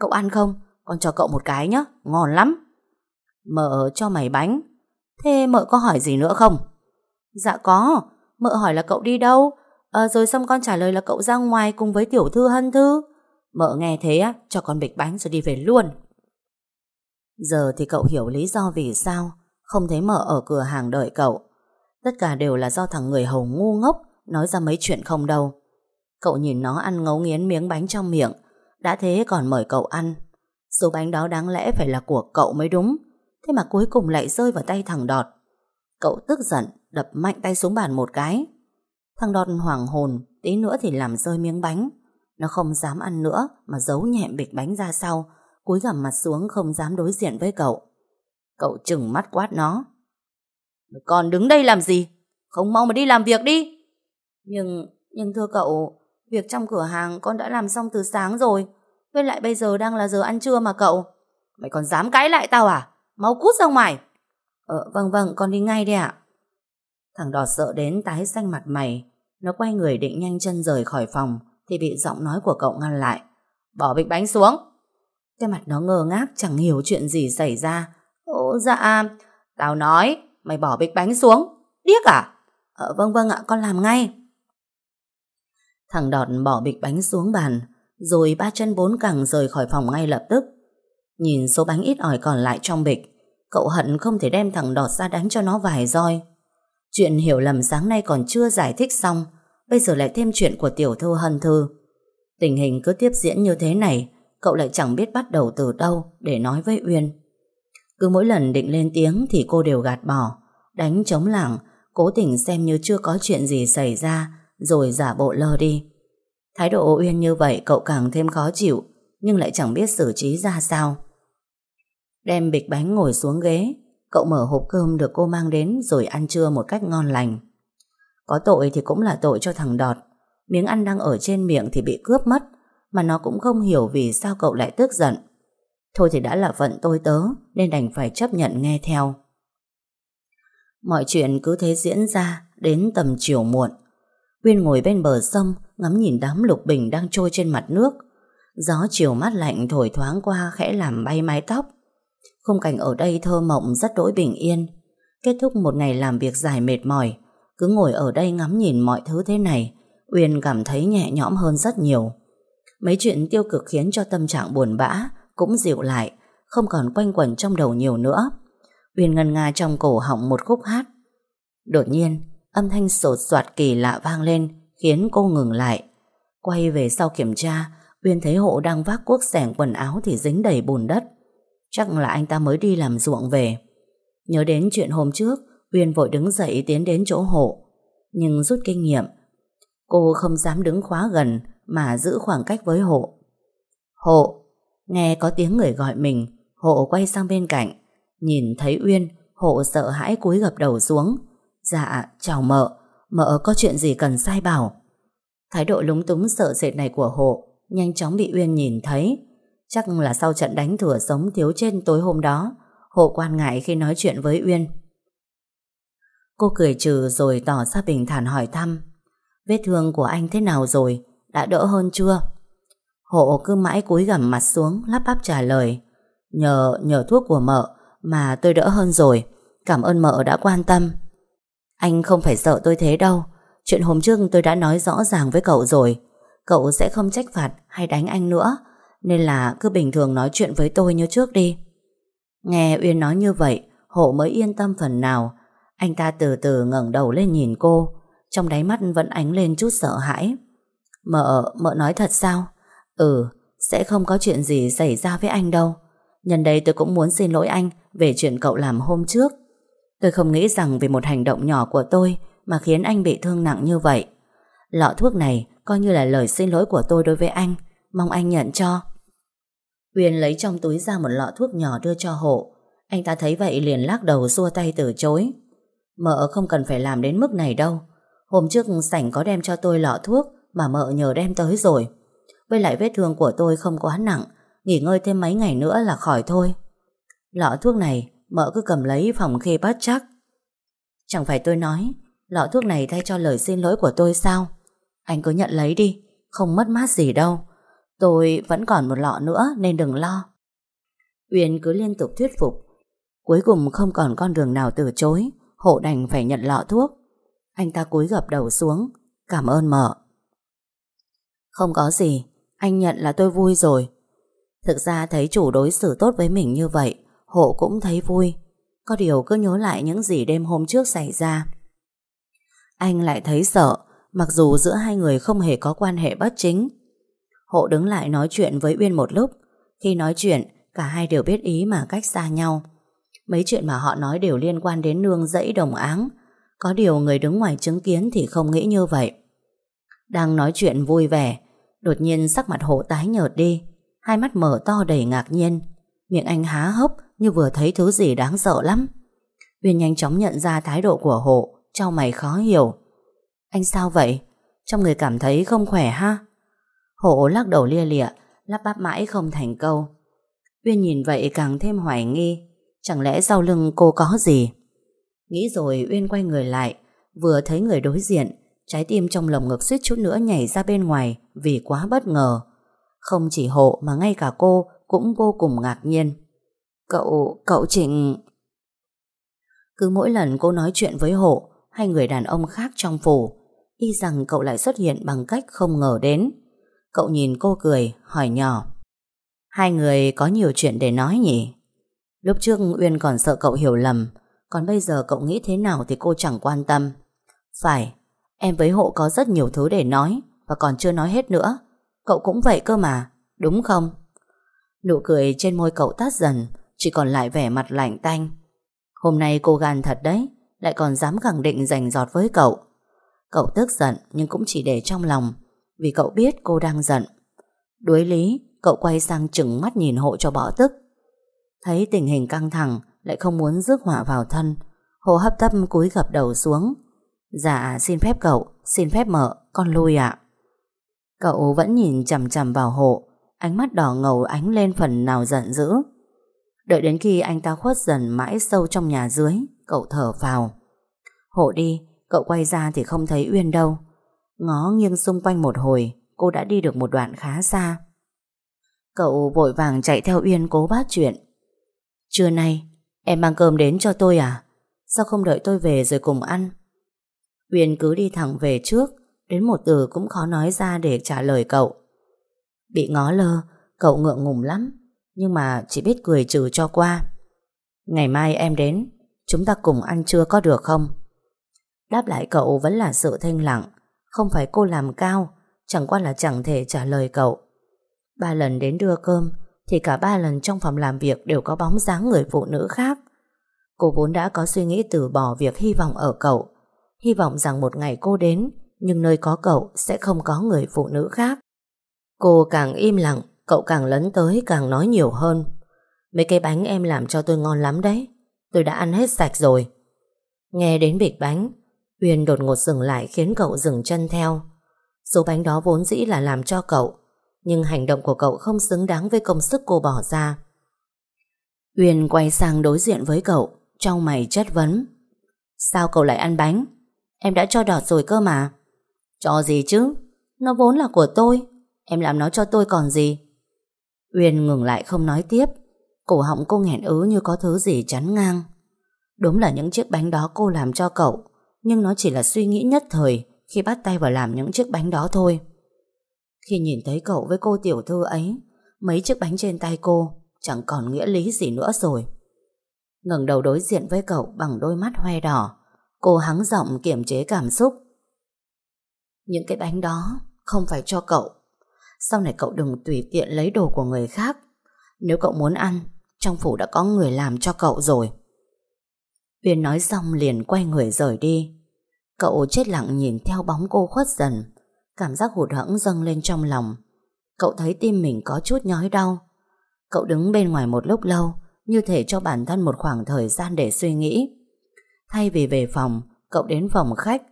Cậu ăn không? Con cho cậu một cái nhé, ngon lắm. Mợ cho mày bánh. Thế mợ có hỏi gì nữa không? Dạ có. Mợ hỏi là cậu đi đâu? À, rồi xong con trả lời là cậu ra ngoài cùng với tiểu thư hân thư. Mợ nghe thế á, cho con bịch bánh rồi đi về luôn. Giờ thì cậu hiểu lý do vì sao không thấy mợ ở cửa hàng đợi cậu. Tất cả đều là do thằng người hầu ngu ngốc nói ra mấy chuyện không đâu. Cậu nhìn nó ăn ngấu nghiến miếng bánh trong miệng, đã thế còn mời cậu ăn. Số bánh đó đáng lẽ phải là của cậu mới đúng, thế mà cuối cùng lại rơi vào tay thằng Đọt. Cậu tức giận, đập mạnh tay xuống bàn một cái. Thằng Đọt hoảng hồn, tí nữa thì làm rơi miếng bánh. Nó không dám ăn nữa mà giấu nhẹm bịch bánh ra sau, cúi gằm mặt xuống không dám đối diện với cậu. Cậu chừng mắt quát nó. Còn đứng đây làm gì? Không mau mà đi làm việc đi. Nhưng, nhưng thưa cậu, việc trong cửa hàng con đã làm xong từ sáng rồi. Với lại bây giờ đang là giờ ăn trưa mà cậu. Mày còn dám cãi lại tao à? Mau cút ra ngoài. Ờ, vâng vâng, con đi ngay đi ạ. Thằng đỏ sợ đến tái xanh mặt mày. Nó quay người định nhanh chân rời khỏi phòng thì bị giọng nói của cậu ngăn lại. Bỏ bịch bánh xuống. Cái mặt nó ngơ ngác chẳng hiểu chuyện gì xảy ra. Ồ dạ, tao nói, mày bỏ bịch bánh xuống. Điếc à? Ờ, vâng vâng ạ, con làm ngay. Thằng Đọt bỏ bịch bánh xuống bàn, rồi ba chân bốn cẳng rời khỏi phòng ngay lập tức. Nhìn số bánh ít ỏi còn lại trong bịch, cậu hận không thể đem thằng Đọt ra đánh cho nó vài roi. Chuyện hiểu lầm sáng nay còn chưa giải thích xong, bây giờ lại thêm chuyện của tiểu thư hân thư. Tình hình cứ tiếp diễn như thế này, cậu lại chẳng biết bắt đầu từ đâu để nói với Uyên. Cứ mỗi lần định lên tiếng thì cô đều gạt bỏ, đánh chống lảng, cố tình xem như chưa có chuyện gì xảy ra, rồi giả bộ lơ đi. Thái độ Uyên như vậy cậu càng thêm khó chịu, nhưng lại chẳng biết xử trí ra sao. Đem bịch bánh ngồi xuống ghế, cậu mở hộp cơm được cô mang đến rồi ăn trưa một cách ngon lành. Có tội thì cũng là tội cho thằng Đọt, miếng ăn đang ở trên miệng thì bị cướp mất, mà nó cũng không hiểu vì sao cậu lại tức giận. Thôi thì đã là vận tôi tớ, nên đành phải chấp nhận nghe theo. Mọi chuyện cứ thế diễn ra đến tầm chiều muộn. Uyên ngồi bên bờ sông ngắm nhìn đám lục bình đang trôi trên mặt nước. Gió chiều mát lạnh thổi thoáng qua khẽ làm bay mái tóc. Khung cảnh ở đây thơ mộng rất đỗi bình yên. Kết thúc một ngày làm việc dài mệt mỏi, cứ ngồi ở đây ngắm nhìn mọi thứ thế này, Uyên cảm thấy nhẹ nhõm hơn rất nhiều. Mấy chuyện tiêu cực khiến cho tâm trạng buồn bã cũng dịu lại, không còn quanh quẩn trong đầu nhiều nữa. Uyên ngân nga trong cổ họng một khúc hát. Đột nhiên, âm thanh sột soạt kỳ lạ vang lên, khiến cô ngừng lại. Quay về sau kiểm tra, Uyên thấy hộ đang vác cuốc sẻng quần áo thì dính đầy bùn đất. Chắc là anh ta mới đi làm ruộng về. Nhớ đến chuyện hôm trước, Uyên vội đứng dậy tiến đến chỗ hộ. Nhưng rút kinh nghiệm, cô không dám đứng khóa gần mà giữ khoảng cách với hộ. Hộ, nghe có tiếng người gọi mình, hộ quay sang bên cạnh. Nhìn thấy Uyên, hộ sợ hãi cúi gập đầu xuống. Dạ, chào mợ, mợ có chuyện gì cần sai bảo. Thái độ lúng túng sợ sệt này của hộ nhanh chóng bị Uyên nhìn thấy. Chắc là sau trận đánh thừa sống thiếu trên tối hôm đó, hộ quan ngại khi nói chuyện với Uyên. Cô cười trừ rồi tỏ ra bình thản hỏi thăm. Vết thương của anh thế nào rồi? Đã đỡ hơn chưa? Hộ cứ mãi cúi gằm mặt xuống lắp bắp trả lời. Nhờ, nhờ thuốc của mợ mà tôi đỡ hơn rồi. Cảm ơn mợ đã quan tâm. Anh không phải sợ tôi thế đâu. Chuyện hôm trước tôi đã nói rõ ràng với cậu rồi. Cậu sẽ không trách phạt hay đánh anh nữa. Nên là cứ bình thường nói chuyện với tôi như trước đi. Nghe Uyên nói như vậy, Hộ mới yên tâm phần nào. Anh ta từ từ ngẩng đầu lên nhìn cô. Trong đáy mắt vẫn ánh lên chút sợ hãi. Mợ, mợ nói thật sao? Ừ, sẽ không có chuyện gì xảy ra với anh đâu. Nhân đây tôi cũng muốn xin lỗi anh về chuyện cậu làm hôm trước. Tôi không nghĩ rằng vì một hành động nhỏ của tôi mà khiến anh bị thương nặng như vậy. Lọ thuốc này coi như là lời xin lỗi của tôi đối với anh. Mong anh nhận cho. Uyên lấy trong túi ra một lọ thuốc nhỏ đưa cho hộ. Anh ta thấy vậy liền lắc đầu xua tay từ chối. Mợ không cần phải làm đến mức này đâu. Hôm trước sảnh có đem cho tôi lọ thuốc mà mợ nhờ đem tới rồi. Với lại vết thương của tôi không quá nặng, nghỉ ngơi thêm mấy ngày nữa là khỏi thôi. Lọ thuốc này mợ cứ cầm lấy phòng khi bắt chắc. Chẳng phải tôi nói, lọ thuốc này thay cho lời xin lỗi của tôi sao? Anh cứ nhận lấy đi, không mất mát gì đâu. Tôi vẫn còn một lọ nữa nên đừng lo. Uyên cứ liên tục thuyết phục. Cuối cùng không còn con đường nào từ chối Hộ đành phải nhận lọ thuốc Anh ta cúi gập đầu xuống Cảm ơn mợ Không có gì anh nhận là tôi vui rồi. Thực ra thấy chủ đối xử tốt với mình như vậy Hộ cũng thấy vui. Có điều cứ nhớ lại những gì đêm hôm trước xảy ra. Anh lại thấy sợ, Mặc dù giữa hai người không hề có quan hệ bất chính. Hộ đứng lại nói chuyện với Uyên một lúc. Khi nói chuyện, Cả hai đều biết ý mà cách xa nhau. Mấy chuyện mà họ nói đều liên quan đến nương dãy đồng áng. Có điều người đứng ngoài chứng kiến Thì không nghĩ như vậy. Đang nói chuyện vui vẻ Đột nhiên sắc mặt hộ tái nhợt đi, Hai mắt mở to đầy ngạc nhiên. Miệng anh há hốc như vừa thấy thứ gì đáng sợ lắm. Uyên nhanh chóng nhận ra thái độ của hộ Trong mày khó hiểu. Anh sao vậy? Trong người cảm thấy không khỏe ha? Hộ lắc đầu lia lịa, Lắp bắp mãi không thành câu. Uyên nhìn vậy càng thêm hoài nghi, Chẳng lẽ sau lưng cô có gì? Nghĩ rồi Uyên quay người lại, Vừa thấy người đối diện Trái tim trong lồng ngực suýt chút nữa nhảy ra bên ngoài Vì quá bất ngờ. Không chỉ hộ mà ngay cả cô Cũng vô cùng ngạc nhiên. Cậu, cậu Trịnh. Cứ mỗi lần cô nói chuyện với hộ Hay người đàn ông khác trong phủ Y rằng cậu lại xuất hiện bằng cách không ngờ đến. Cậu nhìn cô cười Hỏi nhỏ. Hai người có nhiều chuyện để nói nhỉ? Lúc trước Uyên còn sợ cậu hiểu lầm Còn bây giờ cậu nghĩ thế nào Thì cô chẳng quan tâm. Phải Em với hộ có rất nhiều thứ để nói Và còn chưa nói hết nữa. Cậu cũng vậy cơ mà, Đúng không? Nụ cười trên môi cậu tắt dần, Chỉ còn lại vẻ mặt lạnh tanh. Hôm nay cô gan thật đấy, Lại còn dám khẳng định giành giọt với cậu. Cậu tức giận Nhưng cũng chỉ để trong lòng, Vì cậu biết cô đang giận. Đuối lý, Cậu quay sang chừng mắt nhìn hộ cho bỏ tức. Thấy tình hình căng thẳng, Lại không muốn rước họa vào thân Hồ hấp tấp cúi gập đầu xuống. Dạ xin phép cậu, Xin phép mợ, con lui ạ. Cậu vẫn nhìn chằm chằm vào hộ, Ánh mắt đỏ ngầu ánh lên phần nào giận dữ. Đợi đến khi anh ta khuất dần mãi sâu trong nhà dưới, Cậu thở vào Hộ đi, Cậu quay ra thì không thấy Uyên đâu. Ngó nghiêng xung quanh một hồi, Cô đã đi được một đoạn khá xa. Cậu vội vàng chạy theo Uyên cố bát chuyện. Trưa nay, Em mang cơm đến cho tôi à? Sao không đợi tôi về rồi cùng ăn? Uyên cứ đi thẳng về trước, Đến một từ cũng khó nói ra để trả lời cậu. Bị ngó lơ, Cậu ngượng ngùng lắm, Nhưng mà chỉ biết cười trừ cho qua. Ngày mai em đến, Chúng ta cùng ăn trưa có được không? Đáp lại cậu vẫn là sự thanh lặng, Không phải cô làm cao, Chẳng qua là chẳng thể trả lời cậu. Ba lần đến đưa cơm, Thì cả ba lần trong phòng làm việc Đều có bóng dáng người phụ nữ khác. Cô vốn đã có suy nghĩ từ bỏ Việc hy vọng ở cậu Hy vọng rằng một ngày cô đến, Nhưng nơi có cậu sẽ không có người phụ nữ khác. Cô càng im lặng, Cậu càng lấn tới càng nói nhiều hơn. Mấy cái bánh em làm cho tôi ngon lắm đấy, Tôi đã ăn hết sạch rồi. Nghe đến bịch bánh, Uyên đột ngột dừng lại khiến cậu dừng chân theo. Số bánh đó vốn dĩ là làm cho cậu, Nhưng hành động của cậu không xứng đáng với công sức cô bỏ ra. Uyên quay sang đối diện với cậu, Trong mày chất vấn. Sao cậu lại ăn bánh? Em đã cho đọt rồi cơ mà. Cho gì chứ? Nó vốn là của tôi. Em làm nó cho tôi còn gì? Uyên ngừng lại không nói tiếp. Cổ họng cô nghẹn ứ như có thứ gì chắn ngang. Đúng là những chiếc bánh đó cô làm cho cậu, Nhưng nó chỉ là suy nghĩ nhất thời Khi bắt tay vào làm những chiếc bánh đó thôi. Khi nhìn thấy cậu với cô tiểu thư ấy, Mấy chiếc bánh trên tay cô Chẳng còn nghĩa lý gì nữa rồi. Ngẩng đầu đối diện với cậu Bằng đôi mắt hoe đỏ Cô hắng giọng kiểm chế cảm xúc. Những cái bánh đó Không phải cho cậu. Sau này cậu đừng tùy tiện lấy đồ của người khác. Nếu cậu muốn ăn, Trong phủ đã có người làm cho cậu rồi. Uyên nói xong liền quay người rời đi. Cậu chết lặng nhìn theo bóng cô khuất dần. Cảm giác hụt hẫng dâng lên trong lòng. Cậu thấy tim mình có chút nhói đau. Cậu đứng bên ngoài một lúc lâu, Như thể cho bản thân một khoảng thời gian để suy nghĩ. Thay vì về phòng Cậu đến phòng khách.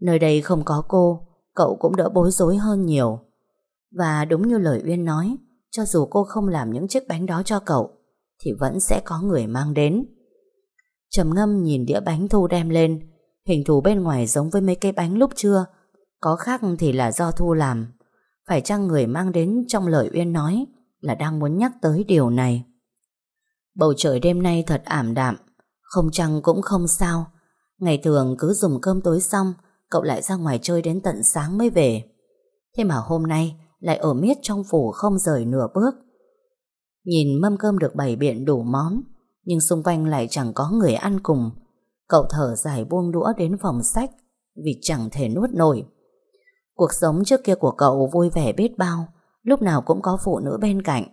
Nơi đây không có cô Cậu cũng đỡ bối rối hơn nhiều. Và đúng như lời Uyên nói Cho dù cô không làm những chiếc bánh đó cho cậu Thì vẫn sẽ có người mang đến. Trầm ngâm nhìn đĩa bánh Thu đem lên. Hình thù bên ngoài giống với mấy cây bánh lúc trưa. Có khác thì là do Thu làm. Phải chăng người mang đến trong lời Uyên nói Là đang muốn nhắc tới điều này? Bầu trời đêm nay thật ảm đạm, không chăng cũng không sao. Ngày thường cứ dùng cơm tối xong, cậu lại ra ngoài chơi đến tận sáng mới về. Thế mà hôm nay lại ở miết trong phủ không rời nửa bước. Nhìn mâm cơm được bày biện đủ món, nhưng xung quanh lại chẳng có người ăn cùng. Cậu thở dài buông đũa đến phòng sách vì chẳng thể nuốt nổi. Cuộc sống trước kia của cậu vui vẻ biết bao, lúc nào cũng có phụ nữ bên cạnh.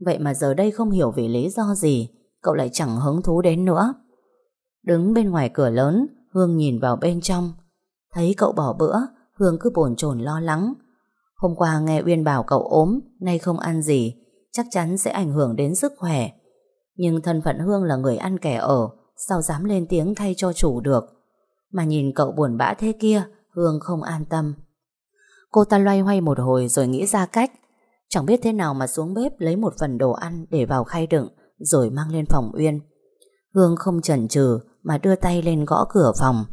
Vậy mà giờ đây không hiểu vì lý do gì, cậu lại chẳng hứng thú đến nữa. Đứng bên ngoài cửa lớn, Hương nhìn vào bên trong. Thấy cậu bỏ bữa, Hương cứ bồn chồn lo lắng. Hôm qua nghe Uyên bảo cậu ốm, nay không ăn gì, chắc chắn sẽ ảnh hưởng đến sức khỏe. Nhưng thân phận Hương là người ăn kẻ ở, sao dám lên tiếng thay cho chủ được. Mà nhìn cậu buồn bã thế kia, Hương không an tâm. Cô ta loay hoay một hồi rồi nghĩ ra cách. Chẳng biết thế nào mà xuống bếp lấy một phần đồ ăn để vào khay đựng, rồi mang lên phòng Uyên. Hương không chần chừ mà đưa tay lên gõ cửa phòng.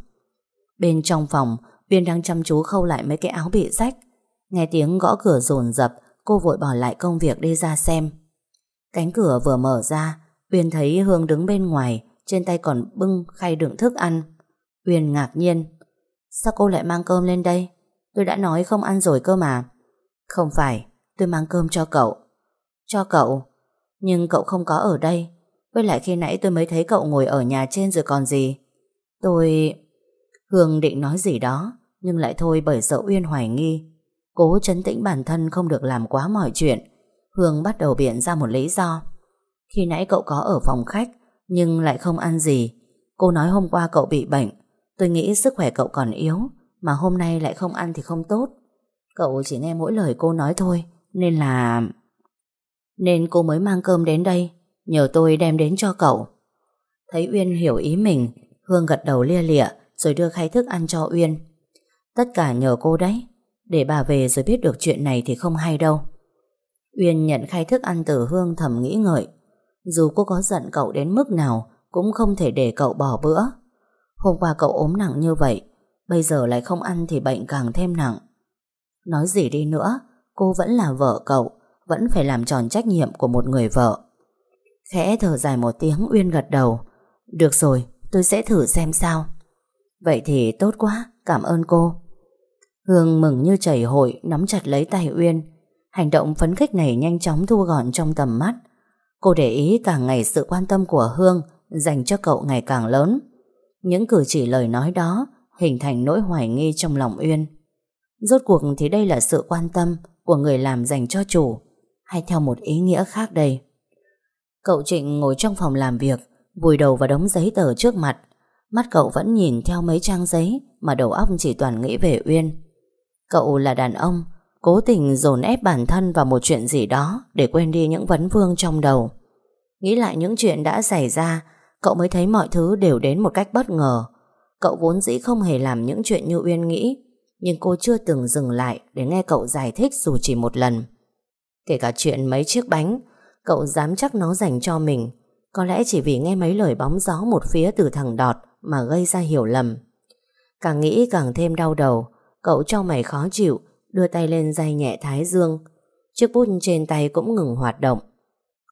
Bên trong phòng, Uyên đang chăm chú khâu lại mấy cái áo bị rách. Nghe tiếng gõ cửa rồn rập, cô vội bỏ lại công việc đi ra xem. Cánh cửa vừa mở ra, Uyên thấy Hương đứng bên ngoài, trên tay còn bưng khay đựng thức ăn. Uyên ngạc nhiên. Sao cô lại mang cơm lên đây? Tôi đã nói không ăn rồi cơ mà. Không phải, tôi mang cơm cho cậu. Cho cậu? Nhưng cậu không có ở đây. Với lại khi nãy tôi mới thấy cậu ngồi ở nhà trên rồi còn gì. Tôi... Hương định nói gì đó, nhưng lại thôi bởi sợ Uyên hoài nghi. Cố chấn tĩnh bản thân không được làm quá mọi chuyện. Hương bắt đầu biện ra một lý do. Khi nãy cậu có ở phòng khách, nhưng lại không ăn gì. Cô nói hôm qua cậu bị bệnh. Tôi nghĩ sức khỏe cậu còn yếu, mà hôm nay lại không ăn thì không tốt. Cậu chỉ nghe mỗi lời cô nói thôi, nên là... Nên cô mới mang cơm đến đây, nhờ tôi đem đến cho cậu. Thấy Uyên hiểu ý mình, Hương gật đầu lia lịa, rồi đưa khay thức ăn cho Uyên. Tất cả nhờ cô đấy, để bà về rồi biết được chuyện này thì không hay đâu. Uyên nhận khay thức ăn từ Hương thầm nghĩ ngợi. Dù cô có giận cậu đến mức nào, cũng không thể để cậu bỏ bữa. Hôm qua cậu ốm nặng như vậy, bây giờ lại không ăn thì bệnh càng thêm nặng. Nói gì đi nữa, cô vẫn là vợ cậu, vẫn phải làm tròn trách nhiệm của một người vợ. Khẽ thở dài một tiếng Uyên gật đầu. Được rồi, tôi sẽ thử xem sao. Vậy thì tốt quá, cảm ơn cô. Hương mừng như chảy hội nắm chặt lấy tay Uyên. Hành động phấn khích này nhanh chóng thu gọn trong tầm mắt. Cô để ý càng ngày sự quan tâm của Hương dành cho cậu ngày càng lớn. Những cử chỉ lời nói đó hình thành nỗi hoài nghi trong lòng Uyên. Rốt cuộc thì đây là sự quan tâm của người làm dành cho chủ hay theo một ý nghĩa khác đây? Cậu Trịnh ngồi trong phòng làm việc vùi đầu vào đống giấy tờ trước mặt Mắt cậu vẫn nhìn theo mấy trang giấy mà đầu óc chỉ toàn nghĩ về Uyên. Cậu là đàn ông, cố tình dồn ép bản thân vào một chuyện gì đó để quên đi những vấn vương trong đầu. Nghĩ lại những chuyện đã xảy ra, cậu mới thấy mọi thứ đều đến một cách bất ngờ. Cậu vốn dĩ không hề làm những chuyện như Uyên nghĩ, nhưng cô chưa từng dừng lại để nghe cậu giải thích dù chỉ một lần. Kể cả chuyện mấy chiếc bánh, cậu dám chắc nó dành cho mình, có lẽ chỉ vì nghe mấy lời bóng gió một phía từ thằng Đọt mà gây ra hiểu lầm. Càng nghĩ càng thêm đau đầu, cậu cho mày khó chịu, đưa tay lên day nhẹ thái dương. Chiếc bút trên tay cũng ngừng hoạt động.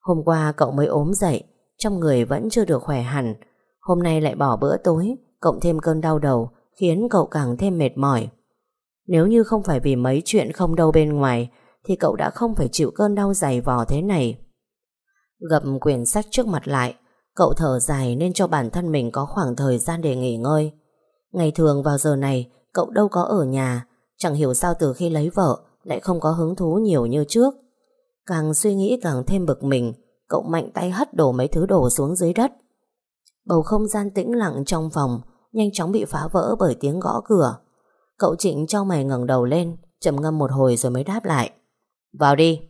Hôm qua cậu mới ốm dậy, trong người vẫn chưa được khỏe hẳn. Hôm nay lại bỏ bữa tối, cộng thêm cơn đau đầu, khiến cậu càng thêm mệt mỏi. Nếu như không phải vì mấy chuyện không đâu bên ngoài, thì cậu đã không phải chịu cơn đau dày vò thế này. Gập quyển sách trước mặt lại, Cậu thở dài nên cho bản thân mình có khoảng thời gian để nghỉ ngơi. Ngày thường vào giờ này, cậu đâu có ở nhà, chẳng hiểu sao từ khi lấy vợ lại không có hứng thú nhiều như trước. Càng suy nghĩ càng thêm bực mình, cậu mạnh tay hất đổ mấy thứ đồ xuống dưới đất. Bầu không gian tĩnh lặng trong phòng nhanh chóng bị phá vỡ bởi tiếng gõ cửa. Cậu Trịnh cho mày ngẩng đầu lên, trầm ngâm một hồi rồi mới đáp lại. Vào đi.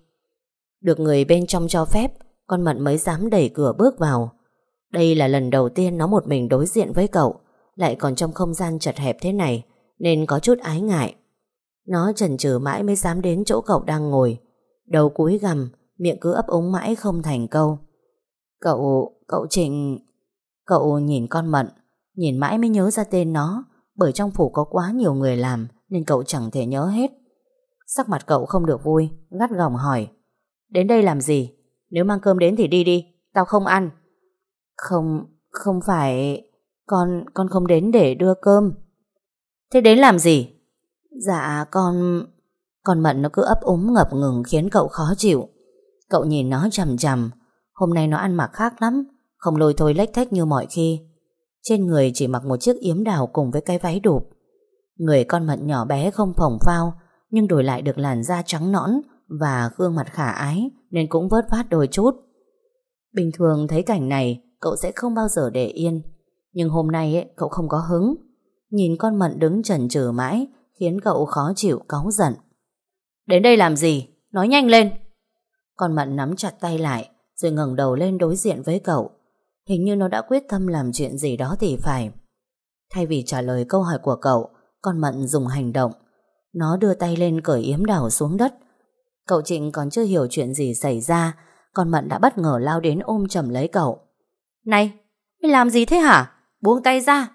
Được người bên trong cho phép, con Mận mới dám đẩy cửa bước vào. Đây là lần đầu tiên nó một mình đối diện với cậu Lại còn trong không gian chật hẹp thế này Nên có chút ái ngại. Nó chần chừ mãi mới dám đến chỗ cậu đang ngồi Đầu cúi gằm Miệng cứ ấp úng mãi không thành câu. Cậu, cậu Trịnh Cậu nhìn con Mận Nhìn mãi mới nhớ ra tên nó Bởi trong phủ có quá nhiều người làm Nên cậu chẳng thể nhớ hết. Sắc mặt cậu không được vui Gắt gỏng hỏi Đến đây làm gì? Nếu mang cơm đến thì đi đi Tao không ăn Không, không phải... Con, con không đến để đưa cơm. Thế đến làm gì? Dạ, con... Con Mận nó cứ ấp úng ngập ngừng khiến cậu khó chịu. Cậu nhìn nó chầm chầm. Hôm nay nó ăn mặc khác lắm, không lôi thôi lách thách như mọi khi. Trên người chỉ mặc một chiếc yếm đào cùng với cái váy đụp. Người con Mận nhỏ bé không phồng phao, nhưng đổi lại được làn da trắng nõn và gương mặt khả ái nên cũng vớt vát đôi chút. Bình thường thấy cảnh này, cậu sẽ không bao giờ để yên. Nhưng hôm nay ấy, cậu không có hứng. Nhìn con Mận đứng chần chừ mãi khiến cậu khó chịu cáu giận. Đến đây làm gì? Nói nhanh lên. Con Mận nắm chặt tay lại rồi ngẩng đầu lên đối diện với cậu. Hình như nó đã quyết tâm làm chuyện gì đó thì phải. Thay vì trả lời câu hỏi của cậu, con Mận dùng hành động. Nó đưa tay lên cởi yếm đảo xuống đất. Cậu Trịnh còn chưa hiểu chuyện gì xảy ra, còn Mận đã bất ngờ lao đến ôm chầm lấy cậu. Này, mày làm gì thế hả? Buông tay ra.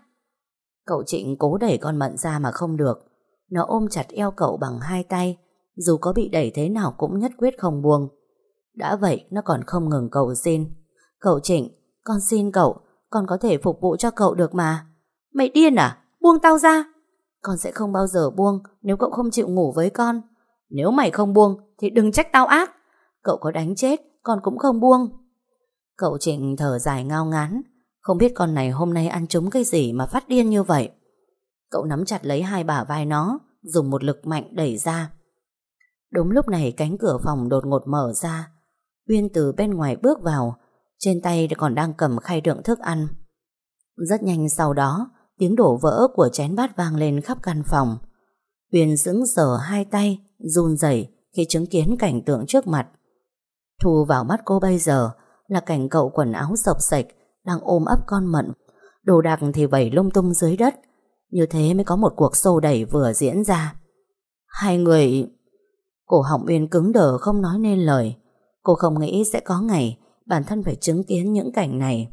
Cậu Trịnh cố đẩy con Mận ra mà không được. Nó ôm chặt eo cậu bằng hai tay, dù có bị đẩy thế nào cũng nhất quyết không buông. Đã vậy nó còn không ngừng cậu xin. Cậu Trịnh, con xin cậu, con có thể phục vụ cho cậu được mà. Mày điên à? Buông tao ra. Con sẽ không bao giờ buông nếu cậu không chịu ngủ với con. Nếu mày không buông thì đừng trách tao ác. Cậu có đánh chết, con cũng không buông. Cậu Trịnh thở dài ngao ngán, không biết con này hôm nay ăn trúng cái gì mà phát điên như vậy. Cậu nắm chặt lấy hai bả vai nó, dùng một lực mạnh đẩy ra. Đúng lúc này cánh cửa phòng đột ngột mở ra. Uyên từ bên ngoài bước vào, trên tay còn đang cầm khay đựng thức ăn. Rất nhanh sau đó, tiếng đổ vỡ của chén bát vang lên khắp căn phòng. Uyên sững sờ hai tay, run rẩy khi chứng kiến cảnh tượng trước mặt. Thu vào mắt cô bây giờ là cảnh cậu quần áo sập sạch, đang ôm ấp con mận. Đồ đạc thì vẩy lung tung dưới đất. Như thế mới có một cuộc xô đẩy vừa diễn ra. Hai người... Cổ họng Uyên cứng đờ không nói nên lời. Cô không nghĩ sẽ có ngày bản thân phải chứng kiến những cảnh này.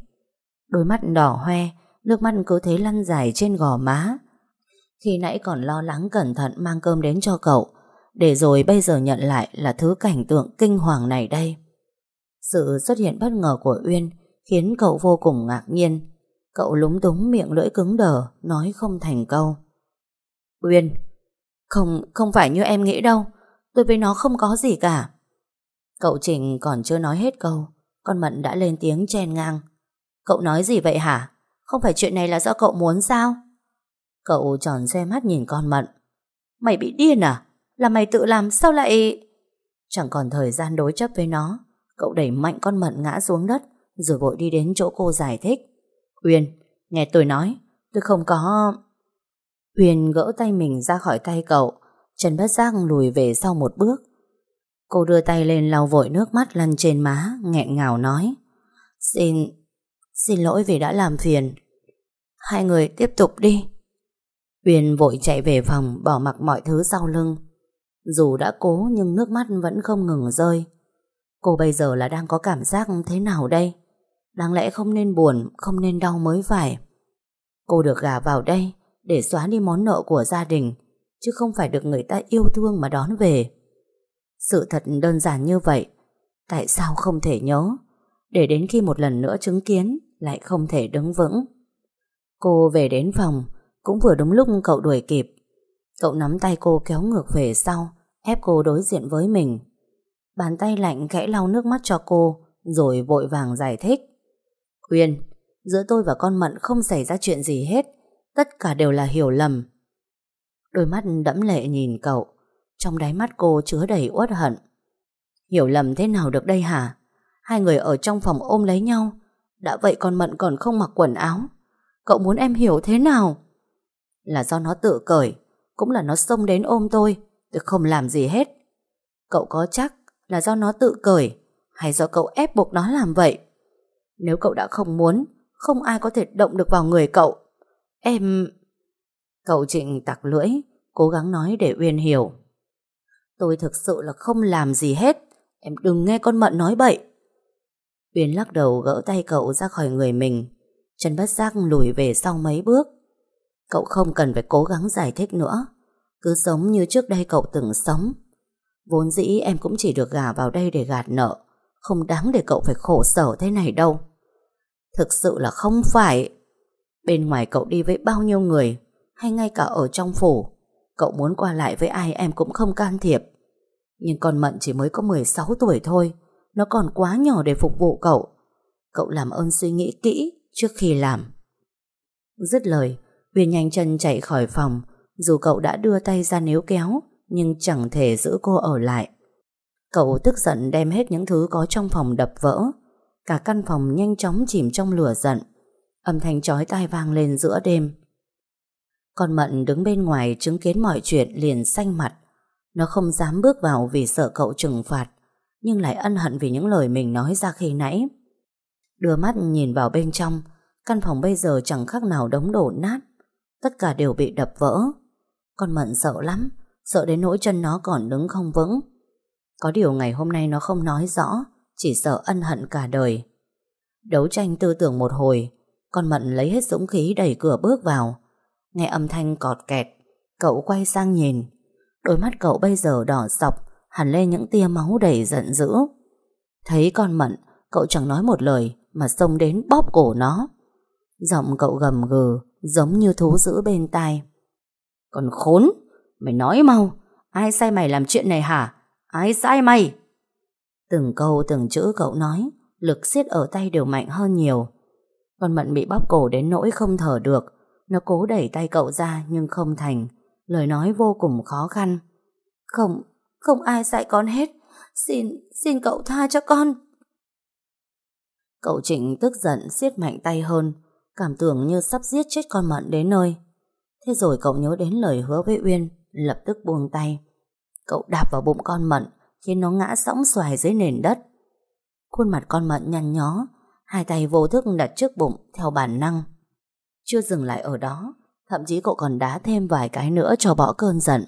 Đôi mắt đỏ hoe, nước mắt cứ thế lăn dài trên gò má. Khi nãy còn lo lắng cẩn thận mang cơm đến cho cậu, để rồi bây giờ nhận lại là thứ cảnh tượng kinh hoàng này đây. Sự xuất hiện bất ngờ của Uyên khiến cậu vô cùng ngạc nhiên. Cậu lúng túng miệng lưỡi cứng đờ, nói không thành câu. Uyên, không, không phải như em nghĩ đâu. Tôi với nó không có gì cả. Cậu Trình còn chưa nói hết câu, con Mận đã lên tiếng chen ngang. Cậu nói gì vậy hả? Không phải chuyện này là do cậu muốn sao? Cậu tròn xe mắt nhìn con Mận. Mày bị điên à? Là mày tự làm sao lại... Chẳng còn thời gian đối chấp với nó. Cậu đẩy mạnh con Mận ngã xuống đất rồi vội đi đến chỗ cô giải thích. Uyên, nghe tôi nói, tôi không có... Uyên gỡ tay mình ra khỏi tay cậu, chân bất giác lùi về sau một bước. Cô đưa tay lên lau vội nước mắt lăn trên má, nghẹn ngào nói. Xin, xin lỗi vì đã làm phiền. Hai người tiếp tục đi. Uyên vội chạy về phòng, bỏ mặc mọi thứ sau lưng. Dù đã cố nhưng nước mắt vẫn không ngừng rơi. Cô bây giờ là đang có cảm giác thế nào đây? Đáng lẽ không nên buồn, không nên đau mới phải. Cô được gả vào đây để xóa đi món nợ của gia đình, chứ không phải được người ta yêu thương mà đón về. Sự thật đơn giản như vậy, tại sao không thể nhớ, để đến khi một lần nữa chứng kiến lại không thể đứng vững. Cô về đến phòng, cũng vừa đúng lúc cậu đuổi kịp. Cậu nắm tay cô kéo ngược về sau, ép cô đối diện với mình. Bàn tay lạnh khẽ lau nước mắt cho cô, rồi vội vàng giải thích. Uyên, giữa tôi và con Mận không xảy ra chuyện gì hết, tất cả đều là hiểu lầm. Đôi mắt đẫm lệ nhìn cậu, trong đáy mắt cô chứa đầy uất hận. Hiểu lầm thế nào được đây hả? Hai người ở trong phòng ôm lấy nhau, đã vậy con Mận còn không mặc quần áo. Cậu muốn em hiểu thế nào? Là do nó tự cởi, cũng là nó xông đến ôm tôi, tôi không làm gì hết. Cậu có chắc là do nó tự cởi, hay do cậu ép buộc nó làm vậy? Nếu cậu đã không muốn, không ai có thể động được vào người cậu. Em... Cậu Trịnh tặc lưỡi, cố gắng nói để Uyên hiểu. Tôi thực sự là không làm gì hết. Em đừng nghe con Mận nói bậy. Uyên lắc đầu gỡ tay cậu ra khỏi người mình. Chân bất giác lùi về sau mấy bước. Cậu không cần phải cố gắng giải thích nữa. Cứ sống như trước đây cậu từng sống. Vốn dĩ em cũng chỉ được gả vào đây để gạt nợ. Không đáng để cậu phải khổ sở thế này đâu. Thực sự là không phải. Bên ngoài cậu đi với bao nhiêu người, hay ngay cả ở trong phủ, cậu muốn qua lại với ai em cũng không can thiệp. Nhưng con Mận chỉ mới có 16 tuổi thôi, nó còn quá nhỏ để phục vụ cậu. Cậu làm ơn suy nghĩ kỹ trước khi làm. Dứt lời, Uyên nhanh chân chạy khỏi phòng, dù cậu đã đưa tay ra níu kéo, nhưng chẳng thể giữ cô ở lại. Cậu tức giận đem hết những thứ có trong phòng đập vỡ. Cả căn phòng nhanh chóng chìm trong lửa giận. Âm thanh chói tai vang lên giữa đêm. Con Mận đứng bên ngoài chứng kiến mọi chuyện liền xanh mặt. Nó không dám bước vào vì sợ cậu trừng phạt, nhưng lại ân hận vì những lời mình nói ra khi nãy. Đưa mắt nhìn vào bên trong, căn phòng bây giờ chẳng khác nào đống đổ nát. Tất cả đều bị đập vỡ. Con Mận sợ lắm, sợ đến nỗi chân nó còn đứng không vững. Có điều ngày hôm nay nó không nói rõ, chỉ sợ ân hận cả đời. Đấu tranh tư tưởng một hồi, con Mận lấy hết dũng khí đẩy cửa bước vào. Nghe âm thanh cọt kẹt, cậu quay sang nhìn. Đôi mắt cậu bây giờ đỏ sọc, hẳn lên những tia máu đầy giận dữ. Thấy con Mận, cậu chẳng nói một lời mà xông đến bóp cổ nó. Giọng cậu gầm gừ, giống như thú dữ bên tai. Còn khốn, mày nói mau, ai sai mày làm chuyện này hả? Ai sai mày? Từng câu từng chữ cậu nói, lực siết ở tay đều mạnh hơn nhiều. Con Mận bị bóp cổ đến nỗi không thở được, nó cố đẩy tay cậu ra nhưng không thành, lời nói vô cùng khó khăn. Không, không ai dạy con hết, xin, xin cậu tha cho con. Cậu Trịnh tức giận siết mạnh tay hơn, cảm tưởng như sắp giết chết con Mận đến nơi. Thế rồi cậu nhớ đến lời hứa với Uyên, lập tức buông tay. Cậu đạp vào bụng con Mận, khiến nó ngã sõng xoài dưới nền đất. Khuôn mặt con Mận nhăn nhó, hai tay vô thức đặt trước bụng theo bản năng. Chưa dừng lại ở đó, thậm chí cậu còn đá thêm vài cái nữa cho bỏ cơn giận.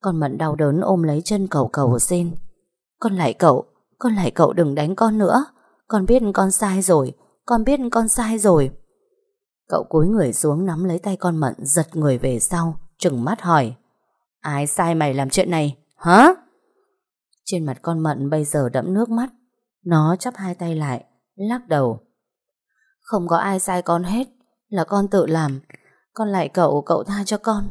Con Mận đau đớn ôm lấy chân cậu cầu xin. Con lại cậu, con lại cậu đừng đánh con nữa. Con biết con sai rồi, con biết con sai rồi. Cậu cúi người xuống nắm lấy tay con Mận giật người về sau, trừng mắt hỏi. Ai sai mày làm chuyện này, hả? Trên mặt con Mận bây giờ đẫm nước mắt. Nó chắp hai tay lại, lắc đầu. Không có ai sai con hết, là con tự làm. Con lại cậu, cậu tha cho con.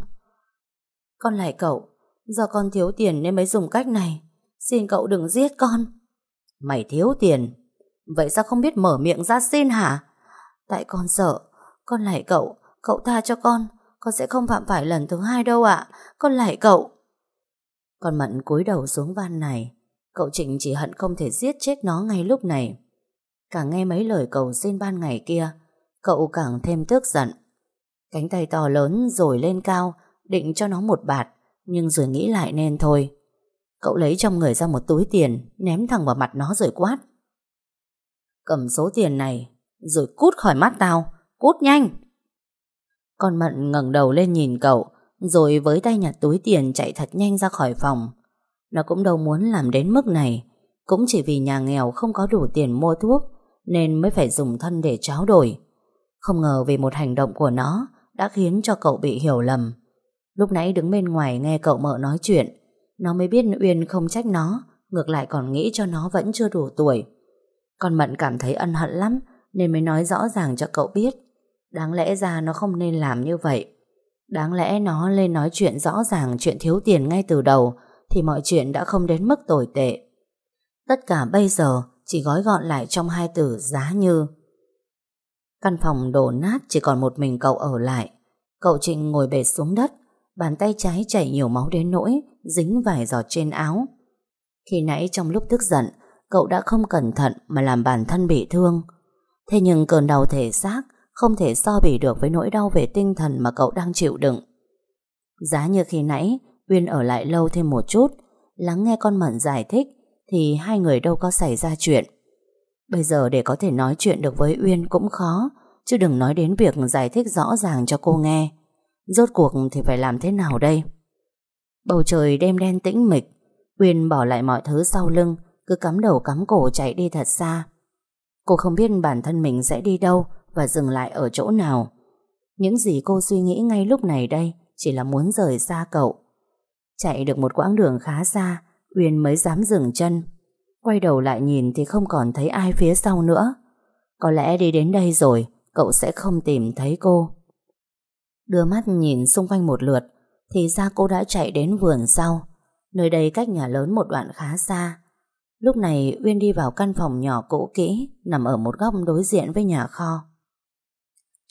Con lại cậu, do con thiếu tiền nên mới dùng cách này. Xin cậu đừng giết con. Mày thiếu tiền? Vậy sao không biết mở miệng ra xin hả? Tại con sợ, con lại cậu, cậu tha cho con. Con sẽ không phạm phải lần thứ hai đâu ạ. Con lại cậu. Con Mận cúi đầu xuống van này. Cậu Trịnh chỉ hận không thể giết chết nó ngay lúc này. Càng nghe mấy lời cầu xin ban ngày kia, cậu càng thêm tức giận. Cánh tay to lớn rồi lên cao, định cho nó một bạt, nhưng rồi nghĩ lại nên thôi. Cậu lấy trong người ra một túi tiền, ném thẳng vào mặt nó rồi quát. Cầm số tiền này, rồi cút khỏi mắt tao, cút nhanh. Con Mận ngẩng đầu lên nhìn cậu, rồi với tay nhặt túi tiền chạy thật nhanh ra khỏi phòng. Nó cũng đâu muốn làm đến mức này, cũng chỉ vì nhà nghèo không có đủ tiền mua thuốc, nên mới phải dùng thân để tráo đổi. Không ngờ vì một hành động của nó đã khiến cho cậu bị hiểu lầm. Lúc nãy đứng bên ngoài nghe cậu mợ nói chuyện, nó mới biết Uyên không trách nó, ngược lại còn nghĩ cho nó vẫn chưa đủ tuổi. Con Mận cảm thấy ân hận lắm, nên mới nói rõ ràng cho cậu biết. Đáng lẽ ra nó không nên làm như vậy. Đáng lẽ nó lên nói chuyện rõ ràng chuyện thiếu tiền ngay từ đầu, thì mọi chuyện đã không đến mức tồi tệ. Tất cả bây giờ chỉ gói gọn lại trong hai từ giá như. Căn phòng đổ nát chỉ còn một mình cậu ở lại. Cậu Trịnh ngồi bệt xuống đất, bàn tay trái chảy nhiều máu đến nỗi, dính vài giọt trên áo. Khi nãy trong lúc tức giận, cậu đã không cẩn thận mà làm bản thân bị thương. Thế nhưng cơn đau thể xác không thể so bì được với nỗi đau về tinh thần mà cậu đang chịu đựng. Giá như khi nãy, Uyên ở lại lâu thêm một chút, lắng nghe con Mận giải thích, thì hai người đâu có xảy ra chuyện. Bây giờ để có thể nói chuyện được với Uyên cũng khó, chứ đừng nói đến việc giải thích rõ ràng cho cô nghe. Rốt cuộc thì phải làm thế nào đây? Bầu trời đêm đen tĩnh mịch, Uyên bỏ lại mọi thứ sau lưng, cứ cắm đầu cắm cổ chạy đi thật xa. Cô không biết bản thân mình sẽ đi đâu và dừng lại ở chỗ nào. Những gì cô suy nghĩ ngay lúc này đây chỉ là muốn rời xa cậu. Chạy được một quãng đường khá xa, Uyên mới dám dừng chân. Quay đầu lại nhìn thì không còn thấy ai phía sau nữa. Có lẽ đi đến đây rồi Cậu sẽ không tìm thấy cô Đưa mắt nhìn xung quanh một lượt Thì ra cô đã chạy đến vườn sau Nơi đây cách nhà lớn một đoạn khá xa Lúc này Uyên đi vào căn phòng nhỏ cũ kỹ Nằm ở một góc đối diện với nhà kho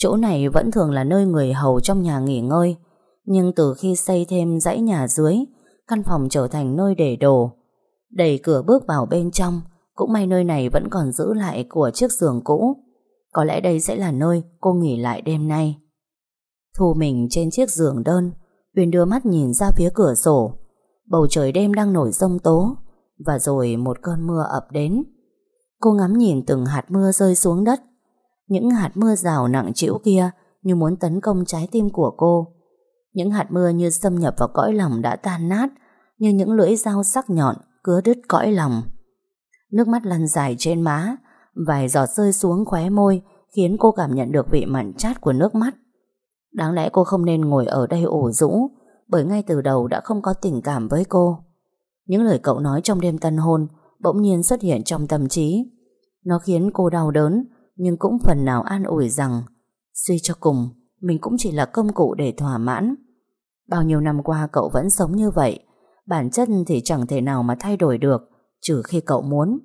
Chỗ này vẫn thường là nơi người hầu trong nhà nghỉ ngơi. Nhưng từ khi xây thêm dãy nhà dưới, Căn phòng trở thành nơi để đồ. Đẩy cửa bước vào bên trong, Cũng may nơi này vẫn còn giữ lại Của chiếc giường cũ. Có lẽ đây sẽ là nơi cô nghỉ lại đêm nay. Thu mình trên chiếc giường đơn, Uyên đưa mắt nhìn ra phía cửa sổ. Bầu trời đêm đang nổi rông tố, Và rồi một cơn mưa ập đến. Cô ngắm nhìn từng hạt mưa rơi xuống đất những hạt mưa rào nặng trĩu kia Như muốn tấn công trái tim của cô. Những hạt mưa như xâm nhập vào cõi lòng đã tan nát, Như những lưỡi dao sắc nhọn Cứa đứt cõi lòng. Nước mắt lăn dài trên má, Vài giọt rơi xuống khóe môi Khiến cô cảm nhận được vị mặn chát của nước mắt. Đáng lẽ cô không nên ngồi ở đây ủ rũ, Bởi ngay từ đầu đã không có tình cảm với cô. Những lời cậu nói trong đêm tân hôn Bỗng nhiên xuất hiện trong tâm trí. Nó khiến cô đau đớn nhưng cũng phần nào an ủi rằng, Suy cho cùng, Mình cũng chỉ là công cụ để thỏa mãn. Bao nhiêu năm qua cậu vẫn sống như vậy, Bản chất thì chẳng thể nào mà thay đổi được, Trừ khi cậu muốn.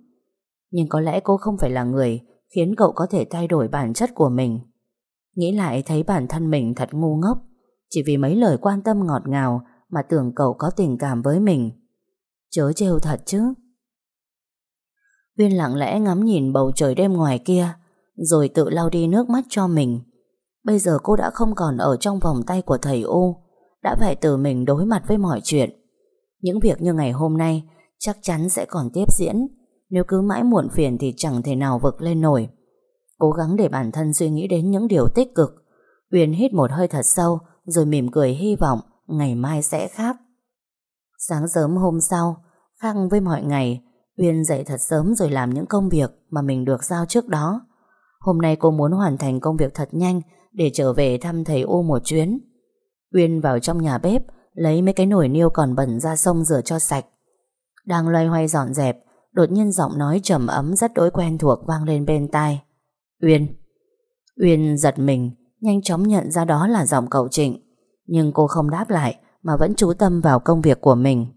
Nhưng có lẽ cô không phải là người Khiến cậu có thể thay đổi bản chất của mình. Nghĩ lại thấy bản thân mình thật ngu ngốc, Chỉ vì mấy lời quan tâm ngọt ngào Mà tưởng cậu có tình cảm với mình. Chớ trêu thật chứ. Huyên lặng lẽ ngắm nhìn bầu trời đêm ngoài kia rồi tự lau đi nước mắt cho mình. Bây giờ cô đã không còn ở trong vòng tay của thầy ô, Đã phải tự mình đối mặt với mọi chuyện. Những việc như ngày hôm nay Chắc chắn sẽ còn tiếp diễn Nếu cứ mãi muộn phiền thì chẳng thể nào vực lên nổi. Cố gắng để bản thân suy nghĩ đến những điều tích cực Uyên hít một hơi thật sâu Rồi mỉm cười hy vọng Ngày mai sẽ khác. Sáng sớm hôm sau Khác với mọi ngày Uyên dậy thật sớm rồi làm những công việc Mà mình được giao trước đó. Hôm nay cô muốn hoàn thành công việc thật nhanh Để trở về thăm thầy U một chuyến. Uyên vào trong nhà bếp, Lấy mấy cái nồi niêu còn bẩn ra sông rửa cho sạch. Đang loay hoay dọn dẹp, Đột nhiên giọng nói trầm ấm rất đối quen thuộc vang lên bên tai. Uyên. Uyên giật mình, Nhanh chóng nhận ra đó là giọng cậu Trịnh, Nhưng cô không đáp lại Mà vẫn chú tâm vào công việc của mình.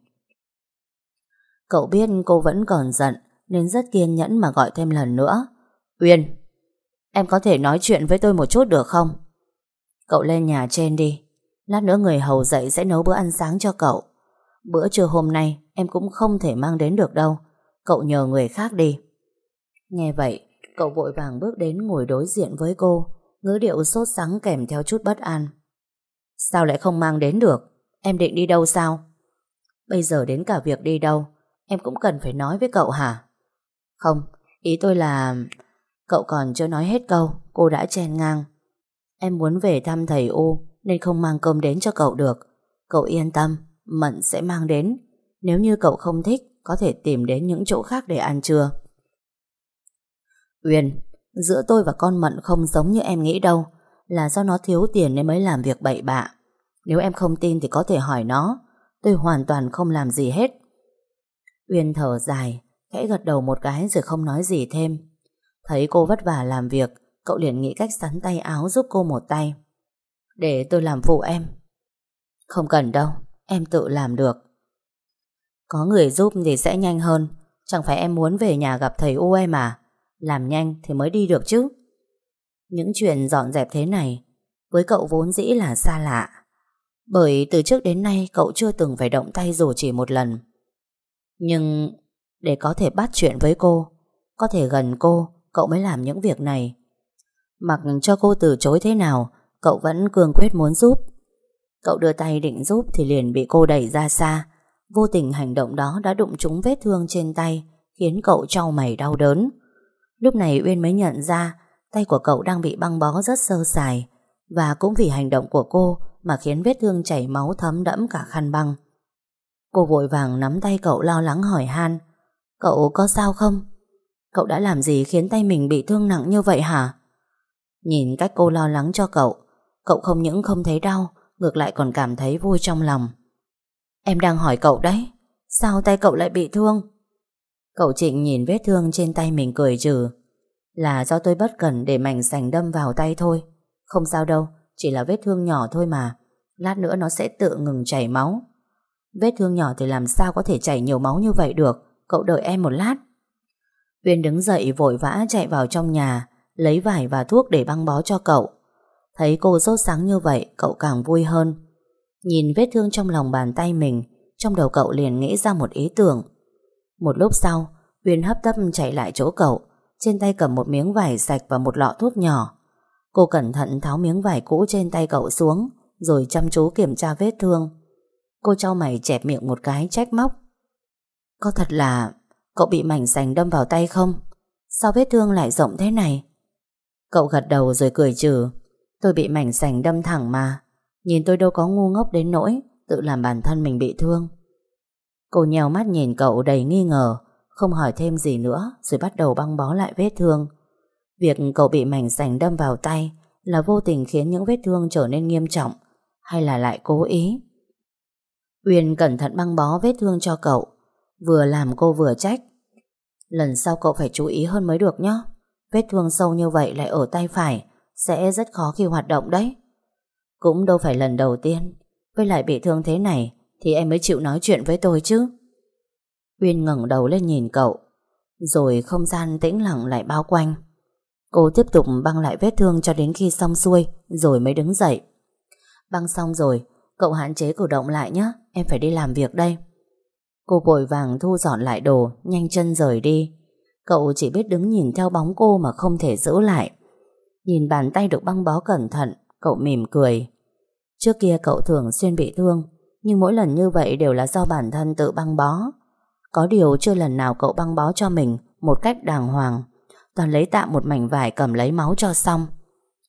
Cậu biết cô vẫn còn giận Nên rất kiên nhẫn mà gọi thêm lần nữa. Uyên. Em có thể nói chuyện với tôi một chút được không? Cậu lên nhà trên đi. Lát nữa người hầu dậy sẽ nấu bữa ăn sáng cho cậu. Bữa trưa hôm nay, Em cũng không thể mang đến được đâu. Cậu nhờ người khác đi. Nghe vậy, Cậu vội vàng bước đến ngồi đối diện với cô. Ngữ điệu sốt sắng kèm theo chút bất an. Sao lại không mang đến được? Em định đi đâu sao? Bây giờ đến cả việc đi đâu, Em cũng cần phải nói với cậu hả? Không, Ý tôi là Cậu còn chưa nói hết câu Cô đã chen ngang Em muốn về thăm thầy U Nên không mang cơm đến cho cậu được Cậu yên tâm Mận sẽ mang đến Nếu như cậu không thích Có thể tìm đến những chỗ khác để ăn trưa Uyên, giữa tôi và con Mận không giống như em nghĩ đâu, là do nó thiếu tiền nên mới làm việc bậy bạ. Nếu em không tin thì có thể hỏi nó, tôi hoàn toàn không làm gì hết. Uyên thở dài, khẽ gật đầu một cái rồi không nói gì thêm. Thấy cô vất vả làm việc, cậu liền nghĩ cách sắn tay áo giúp cô một tay. Để tôi làm phụ em. Không cần đâu, em tự làm được. Có người giúp thì sẽ nhanh hơn, chẳng phải em muốn về nhà gặp thầy U em à? Làm nhanh thì mới đi được chứ Những chuyện dọn dẹp thế này Với cậu vốn dĩ là xa lạ Bởi từ trước đến nay Cậu chưa từng phải động tay dù chỉ một lần Nhưng Để có thể bắt chuyện với cô Có thể gần cô Cậu mới làm những việc này Mặc cho cô từ chối thế nào, Cậu vẫn cương quyết muốn giúp Cậu đưa tay định giúp Thì liền bị cô đẩy ra xa Vô tình hành động đó đã đụng trúng vết thương trên tay, Khiến cậu trao mày đau đớn Lúc này Uyên mới nhận ra tay của cậu đang bị băng bó rất sơ sài, và cũng vì hành động của cô mà khiến vết thương chảy máu thấm đẫm cả khăn băng. Cô vội vàng nắm tay cậu lo lắng hỏi han, Cậu có sao không? Cậu đã làm gì khiến tay mình bị thương nặng như vậy hả? Nhìn cách cô lo lắng cho cậu Cậu không những không thấy đau Ngược lại còn cảm thấy vui trong lòng Em đang hỏi cậu đấy Sao tay cậu lại bị thương? Cậu Trịnh nhìn vết thương trên tay mình cười trừ Là do tôi bất cẩn để mảnh sành đâm vào tay thôi. Không sao đâu, chỉ là vết thương nhỏ thôi mà. Lát nữa nó sẽ tự ngừng chảy máu. Vết thương nhỏ thì làm sao có thể chảy nhiều máu như vậy được. Cậu đợi em một lát. Uyên đứng dậy vội vã chạy vào trong nhà, lấy vải và thuốc để băng bó cho cậu. Thấy cô sốt sáng như vậy, cậu càng vui hơn. Nhìn vết thương trong lòng bàn tay mình, trong đầu cậu liền nghĩ ra một ý tưởng. Một lúc sau, Uyên hấp tấp chạy lại chỗ cậu, trên tay cầm một miếng vải sạch và một lọ thuốc nhỏ. Cô cẩn thận tháo miếng vải cũ trên tay cậu xuống, rồi chăm chú kiểm tra vết thương. Cô trao mày chẹp miệng một cái trách móc. Có thật là cậu bị mảnh sành đâm vào tay không? Sao vết thương lại rộng thế này? Cậu gật đầu rồi cười trừ. Tôi bị mảnh sành đâm thẳng mà. Nhìn tôi đâu có ngu ngốc đến nỗi tự làm bản thân mình bị thương. Cô nhèo mắt nhìn cậu đầy nghi ngờ, không hỏi thêm gì nữa rồi bắt đầu băng bó lại vết thương. Việc cậu bị mảnh sành đâm vào tay là vô tình khiến những vết thương trở nên nghiêm trọng hay là lại cố ý? Uyên cẩn thận băng bó vết thương cho cậu, vừa làm cô vừa trách. Lần sau cậu phải chú ý hơn mới được nhé. Vết thương sâu như vậy lại ở tay phải, sẽ rất khó khi hoạt động đấy. Cũng đâu phải lần đầu tiên, với lại bị thương thế này thì em mới chịu nói chuyện với tôi chứ. Uyên ngẩng đầu lên nhìn cậu, rồi không gian tĩnh lặng lại bao quanh. Cô tiếp tục băng lại vết thương cho đến khi xong xuôi, rồi mới đứng dậy. Băng xong rồi, cậu hạn chế cử động lại nhé, em phải đi làm việc đây. Cô vội vàng thu dọn lại đồ, nhanh chân rời đi. Cậu chỉ biết đứng nhìn theo bóng cô mà không thể giữ lại. Nhìn bàn tay được băng bó cẩn thận, cậu mỉm cười. Trước kia cậu thường xuyên bị thương, nhưng mỗi lần như vậy đều là do bản thân tự băng bó. Có điều chưa lần nào cậu băng bó cho mình một cách đàng hoàng. Toàn lấy tạm một mảnh vải cầm lấy máu cho xong.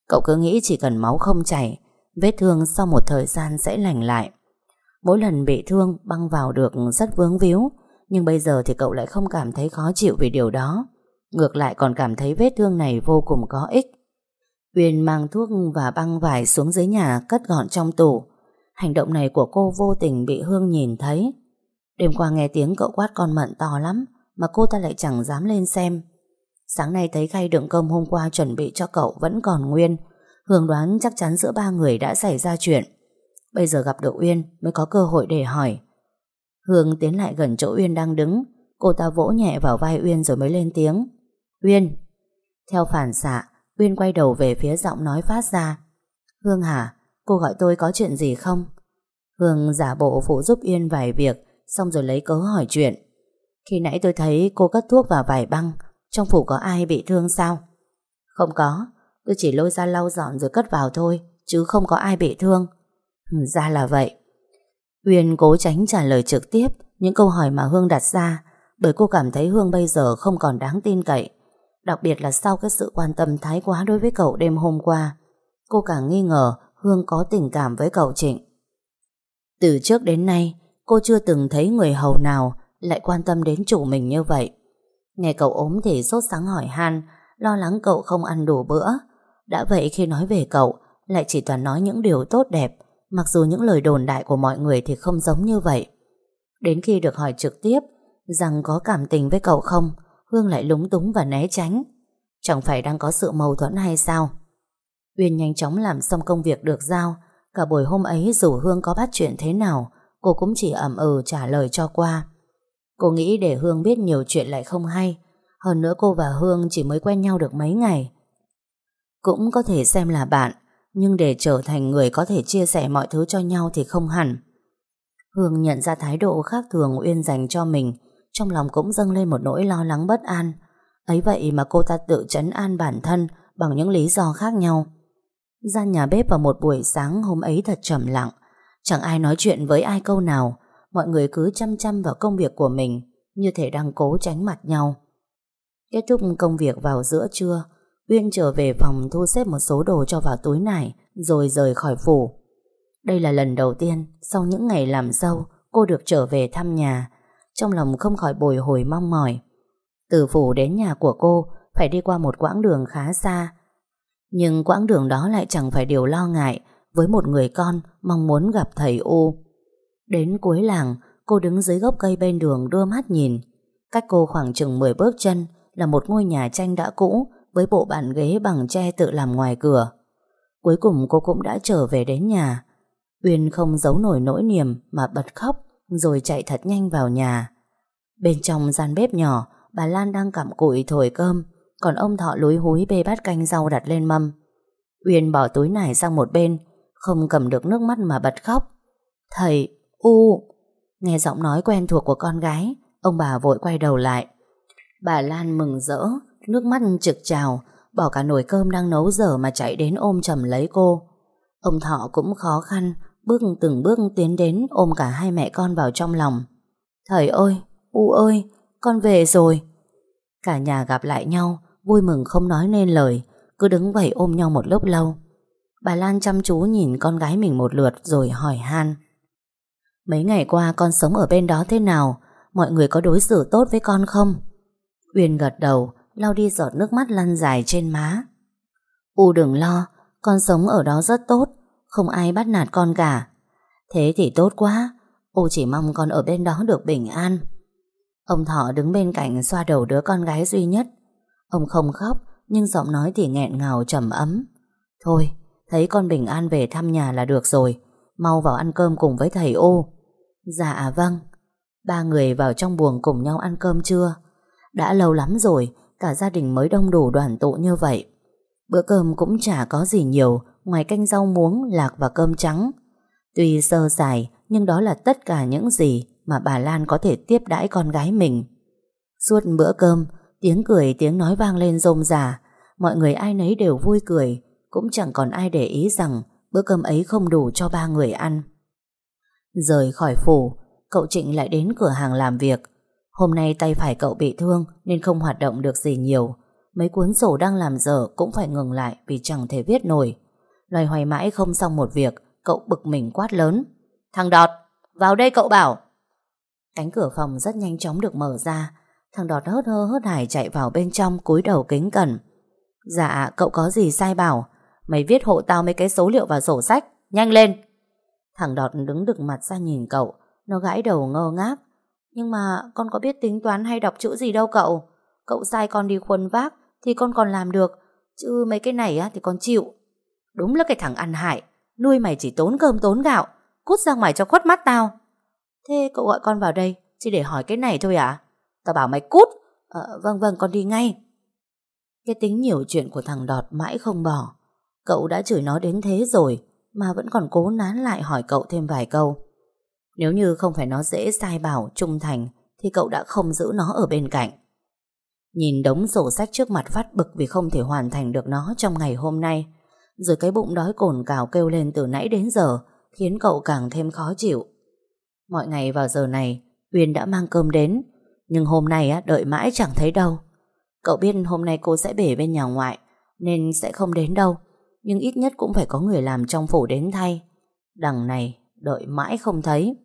Cậu cứ nghĩ chỉ cần máu không chảy, vết thương sau một thời gian sẽ lành lại. Mỗi lần bị thương băng vào được rất vướng víu, nhưng bây giờ thì cậu lại không cảm thấy khó chịu vì điều đó. Ngược lại còn cảm thấy vết thương này vô cùng có ích. Uyên mang thuốc và băng vải xuống dưới nhà cất gọn trong tủ. Hành động này của cô vô tình bị Hương nhìn thấy. Đêm qua nghe tiếng cậu quát con mận to lắm mà cô ta lại chẳng dám lên xem. Sáng nay thấy khay đựng cơm hôm qua chuẩn bị cho cậu vẫn còn nguyên. Hương đoán chắc chắn giữa ba người đã xảy ra chuyện. Bây giờ gặp được Uyên mới có cơ hội để hỏi. Hương tiến lại gần chỗ Uyên đang đứng. Cô ta vỗ nhẹ vào vai Uyên rồi mới lên tiếng. Uyên! Theo phản xạ, Uyên quay đầu về phía giọng nói phát ra. Hương hả? Cô gọi tôi có chuyện gì không? Hương giả bộ phụ giúp Uyên vài việc xong rồi lấy cớ hỏi chuyện. Khi nãy tôi thấy cô cất thuốc vào vài băng trong phủ có ai bị thương sao? Không có, tôi chỉ lôi ra lau dọn rồi cất vào thôi, chứ không có ai bị thương. Ra là vậy. Uyên cố tránh trả lời trực tiếp những câu hỏi mà Hương đặt ra bởi cô cảm thấy Hương bây giờ không còn đáng tin cậy. Đặc biệt là sau cái sự quan tâm thái quá đối với cậu đêm hôm qua. Cô càng nghi ngờ Hương có tình cảm với cậu Trịnh. Từ trước đến nay, cô chưa từng thấy người hầu nào lại quan tâm đến chủ mình như vậy. Nghe cậu ốm thì sốt sáng hỏi han, lo lắng cậu không ăn đủ bữa. Đã vậy khi nói về cậu, lại chỉ toàn nói những điều tốt đẹp, mặc dù những lời đồn đại của mọi người thì không giống như vậy. Đến khi được hỏi trực tiếp rằng có cảm tình với cậu không, Hương lại lúng túng và né tránh. Chẳng phải đang có sự mâu thuẫn hay sao? Uyên nhanh chóng làm xong công việc được giao, cả buổi hôm ấy dù Hương có bắt chuyện thế nào, cô cũng chỉ ẩm ừ trả lời cho qua. Cô nghĩ để Hương biết nhiều chuyện lại không hay Hơn nữa cô và Hương chỉ mới quen nhau được mấy ngày Cũng có thể xem là bạn nhưng để trở thành người có thể chia sẻ mọi thứ cho nhau thì không hẳn. Hương nhận ra thái độ khác thường Uyên dành cho mình Trong lòng cũng dâng lên một nỗi lo lắng bất an. Ấy vậy mà cô ta tự chấn an bản thân Bằng những lý do khác nhau. Gian nhà bếp vào một buổi sáng hôm ấy thật trầm lặng. Chẳng ai nói chuyện với ai câu nào. Mọi người cứ chăm chăm vào công việc của mình, như thể đang cố tránh mặt nhau. Kết thúc công việc vào giữa trưa, Uyên trở về phòng thu xếp một số đồ cho vào túi nải, rồi rời khỏi phủ. Đây là lần đầu tiên, sau những ngày làm dâu, cô được trở về thăm nhà, trong lòng không khỏi bồi hồi mong mỏi. Từ phủ đến nhà của cô, phải đi qua một quãng đường khá xa, nhưng quãng đường đó lại chẳng phải điều lo ngại với một người con mong muốn gặp thầy U. Đến cuối làng, cô đứng dưới gốc cây bên đường đưa mắt nhìn. Cách cô khoảng chừng 10 bước chân là một ngôi nhà tranh đã cũ với bộ bàn ghế bằng tre tự làm ngoài cửa. Cuối cùng cô cũng đã trở về đến nhà. Uyên không giấu nổi nỗi niềm mà bật khóc rồi chạy thật nhanh vào nhà. Bên trong gian bếp nhỏ, bà Lan đang cặm cụi thổi cơm, còn ông Thọ lúi húi bê bát canh rau đặt lên mâm. Uyên bỏ túi nải sang một bên, không cầm được nước mắt mà bật khóc. Thầy, U... Nghe giọng nói quen thuộc của con gái, ông bà vội quay đầu lại. Bà Lan mừng rỡ, nước mắt trực trào, bỏ cả nồi cơm đang nấu dở mà chạy đến ôm chầm lấy cô. Ông Thọ cũng khó khăn, bước từng bước tiến đến ôm cả hai mẹ con vào trong lòng. Thầy ơi, U ơi, con về rồi. Cả nhà gặp lại nhau, vui mừng không nói nên lời, cứ đứng vậy ôm nhau một lúc lâu. Bà Lan chăm chú nhìn con gái mình một lượt rồi hỏi han. Mấy ngày qua con sống ở bên đó thế nào? Mọi người có đối xử tốt với con không? Uyên gật đầu, lau đi giọt nước mắt lăn dài trên má. U đừng lo, con sống ở đó rất tốt, không ai bắt nạt con cả. Thế thì tốt quá, U chỉ mong con ở bên đó được bình an. Ông Thọ đứng bên cạnh xoa đầu đứa con gái duy nhất. Ông không khóc, nhưng giọng nói thì nghẹn ngào trầm ấm. Thôi, thấy con bình an về thăm nhà là được rồi, mau vào ăn cơm cùng với thầy ô. Dạ à vâng. Ba người vào trong buồng cùng nhau ăn cơm trưa. Đã lâu lắm rồi, cả gia đình mới đông đủ đoàn tụ như vậy. Bữa cơm cũng chả có gì nhiều, ngoài canh rau muống, lạc và cơm trắng. Tuy sơ sài, nhưng đó là tất cả những gì mà bà Lan có thể tiếp đãi con gái mình. Suốt bữa cơm, tiếng cười tiếng nói vang lên rôm rả, mọi người ai nấy đều vui cười, cũng chẳng còn ai để ý rằng bữa cơm ấy không đủ cho ba người ăn. Rời khỏi phủ, cậu Trịnh lại đến cửa hàng làm việc. Hôm nay tay phải cậu bị thương nên không hoạt động được gì nhiều. Mấy cuốn sổ đang làm dở cũng phải ngừng lại vì chẳng thể viết nổi. Loài hoài mãi không xong một việc, cậu bực mình quát lớn. Thằng Đọt, vào đây cậu bảo. Cánh cửa phòng rất nhanh chóng được mở ra. Thằng Đọt hớt hơ hớt hải chạy vào bên trong cúi đầu kính cẩn. Dạ, cậu có gì sai bảo? Mày viết hộ tao mấy cái số liệu vào sổ sách. Nhanh lên! Thằng Đọt đứng đực mặt ra nhìn cậu. Nó gãi đầu ngơ ngác. Nhưng mà con có biết tính toán hay đọc chữ gì đâu cậu. Cậu sai con đi khuân vác thì con còn làm được. Chứ mấy cái này á thì con chịu. Đúng là cái thằng ăn hại. Nuôi mày chỉ tốn cơm tốn gạo. Cút ra ngoài cho khuất mắt tao. Thế cậu gọi con vào đây chỉ để hỏi cái này thôi à? Tao bảo mày cút. À, vâng vâng con đi ngay. Cái tính nhiều chuyện của thằng Đọt mãi không bỏ. Cậu đã chửi nó đến thế rồi mà vẫn còn cố nán lại hỏi cậu thêm vài câu. Nếu như không phải nó dễ sai bảo, trung thành thì cậu đã không giữ nó ở bên cạnh. Nhìn đống sổ sách trước mặt phát bực vì không thể hoàn thành được nó trong ngày hôm nay. Rồi cái bụng đói cồn cào kêu lên từ nãy đến giờ khiến cậu càng thêm khó chịu. Mọi ngày vào giờ này Uyên đã mang cơm đến Nhưng hôm nay á, đợi mãi chẳng thấy đâu Cậu biết hôm nay cô sẽ về bên nhà ngoại Nên sẽ không đến đâu Nhưng ít nhất cũng phải có người làm trong phủ đến thay Đằng này Đợi mãi không thấy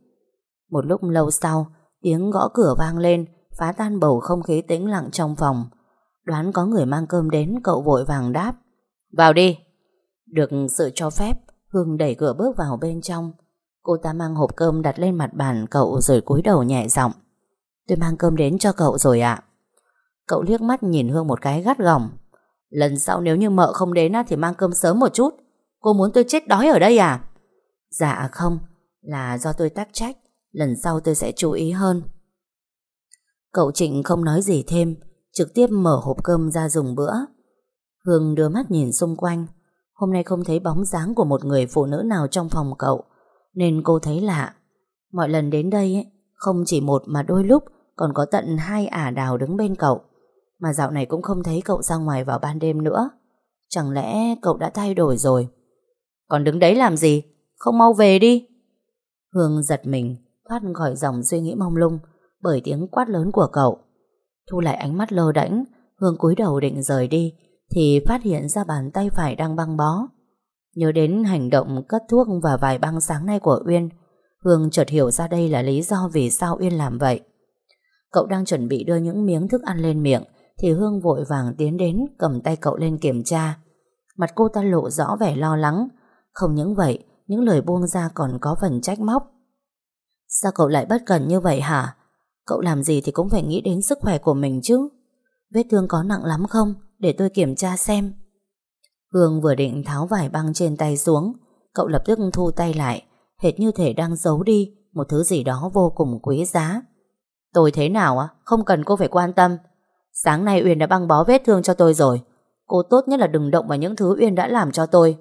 một lúc lâu sau Tiếng gõ cửa vang lên Phá tan bầu không khí tĩnh lặng trong phòng Đoán có người mang cơm đến Cậu vội vàng đáp Vào đi Được sự cho phép Hương đẩy cửa bước vào bên trong Cô ta mang hộp cơm đặt lên mặt bàn cậu rồi cúi đầu nhẹ giọng. Tôi mang cơm đến cho cậu rồi ạ. Cậu liếc mắt nhìn Hương một cái gắt gỏng. Lần sau nếu như mợ không đến thì mang cơm sớm một chút. Cô muốn tôi chết đói ở đây à? Dạ không, là do tôi tác trách. Lần sau tôi sẽ chú ý hơn. Cậu Trịnh không nói gì thêm, trực tiếp mở hộp cơm ra dùng bữa. Hương đưa mắt nhìn xung quanh. Hôm nay không thấy bóng dáng của một người phụ nữ nào trong phòng cậu nên cô thấy lạ. Mọi lần đến đây ấy, không chỉ một mà đôi lúc còn có tận hai ả đào đứng bên cậu. Mà dạo này cũng không thấy cậu ra ngoài vào ban đêm nữa. Chẳng lẽ cậu đã thay đổi rồi? Còn đứng đấy làm gì? Không mau về đi. Hương giật mình, thoát khỏi dòng suy nghĩ mông lung bởi tiếng quát lớn của cậu. Thu lại ánh mắt lơ đễnh, Hương cúi đầu định rời đi thì phát hiện ra bàn tay phải đang băng bó. Nhớ đến hành động cất thuốc và vài băng sáng nay của Uyên Hương chợt hiểu ra đây là lý do vì sao Uyên làm vậy Cậu đang chuẩn bị đưa những miếng thức ăn lên miệng Thì Hương vội vàng tiến đến cầm tay cậu lên kiểm tra Mặt cô ta lộ rõ vẻ lo lắng Không những vậy Những lời buông ra còn có phần trách móc Sao cậu lại bất cần như vậy hả Cậu làm gì thì cũng phải nghĩ đến sức khỏe của mình chứ Vết thương có nặng lắm không để tôi kiểm tra xem. Hương vừa định tháo vải băng trên tay xuống, cậu lập tức thu tay lại, hệt như thể đang giấu đi một thứ gì đó vô cùng quý giá. Tôi thế nào á? Không cần cô phải quan tâm. Sáng nay Uyên đã băng bó vết thương cho tôi rồi. Cô tốt nhất là đừng động vào những thứ Uyên đã làm cho tôi.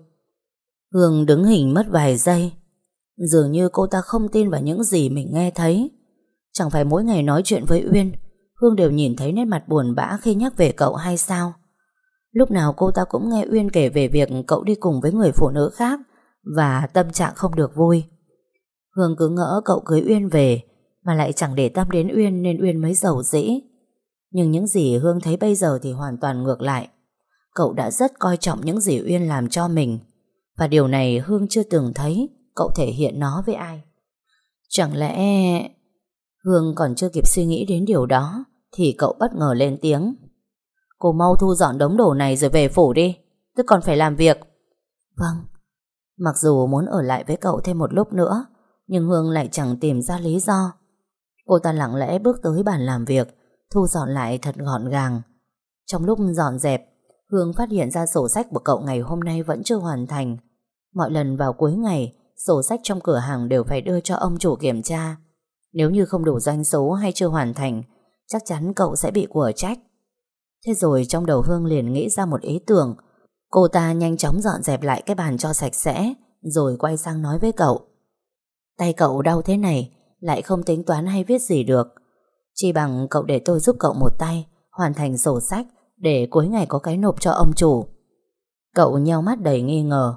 Hương đứng hình mất vài giây. Dường như cô ta không tin vào những gì mình nghe thấy. Chẳng phải mỗi ngày nói chuyện với Uyên, Hương đều nhìn thấy nét mặt buồn bã khi nhắc về cậu hay sao? Lúc nào cô ta cũng nghe Uyên kể về việc cậu đi cùng với người phụ nữ khác và tâm trạng không được vui. Hương cứ ngỡ cậu cưới Uyên về mà lại chẳng để tâm đến Uyên nên Uyên mới giàu dĩ. Nhưng những gì Hương thấy bây giờ thì hoàn toàn ngược lại. Cậu đã rất coi trọng những gì Uyên làm cho mình và điều này Hương chưa từng thấy cậu thể hiện nó với ai. Chẳng lẽ... Hương còn chưa kịp suy nghĩ đến điều đó thì cậu bất ngờ lên tiếng. Cô mau thu dọn đống đồ này rồi về phủ đi. Tôi còn phải làm việc. Vâng. Mặc dù muốn ở lại với cậu thêm một lúc nữa, nhưng Hương lại chẳng tìm ra lý do. Cô ta lặng lẽ bước tới bàn làm việc, thu dọn lại thật gọn gàng. Trong lúc dọn dẹp, Hương phát hiện ra sổ sách của cậu ngày hôm nay vẫn chưa hoàn thành. Mọi lần vào cuối ngày sổ sách trong cửa hàng đều phải đưa cho ông chủ kiểm tra. Nếu như không đủ doanh số hay chưa hoàn thành chắc chắn cậu sẽ bị của trách. Thế rồi trong đầu Hương liền nghĩ ra một ý tưởng. Cô ta nhanh chóng dọn dẹp lại cái bàn cho sạch sẽ, rồi quay sang nói với cậu. Tay cậu đau thế này, lại không tính toán hay viết gì được. Chỉ bằng cậu để tôi giúp cậu một tay, hoàn thành sổ sách, để cuối ngày có cái nộp cho ông chủ. Cậu nheo mắt đầy nghi ngờ.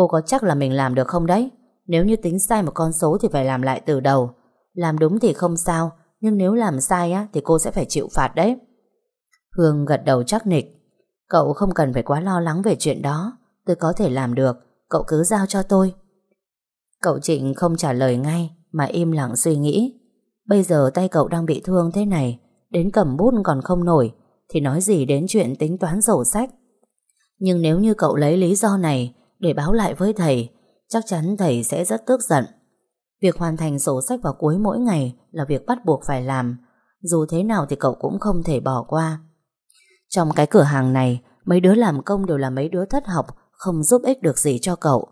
Cô có chắc là mình làm được không đấy? Nếu như tính sai một con số thì phải làm lại từ đầu. Làm đúng thì không sao, nhưng nếu làm sai á thì cô sẽ phải chịu phạt đấy. Hương gật đầu chắc nịch. Cậu không cần phải quá lo lắng về chuyện đó. Tôi có thể làm được. Cậu cứ giao cho tôi. Cậu Trịnh không trả lời ngay mà im lặng suy nghĩ. Bây giờ tay cậu đang bị thương thế này, đến cầm bút còn không nổi, thì nói gì đến chuyện tính toán sổ sách. Nhưng nếu như cậu lấy lý do này để báo lại với thầy, chắc chắn thầy sẽ rất tức giận. Việc hoàn thành sổ sách vào cuối mỗi ngày là việc bắt buộc phải làm, dù thế nào thì cậu cũng không thể bỏ qua. Trong cái cửa hàng này, mấy đứa làm công đều là mấy đứa thất học, không giúp ích được gì cho cậu.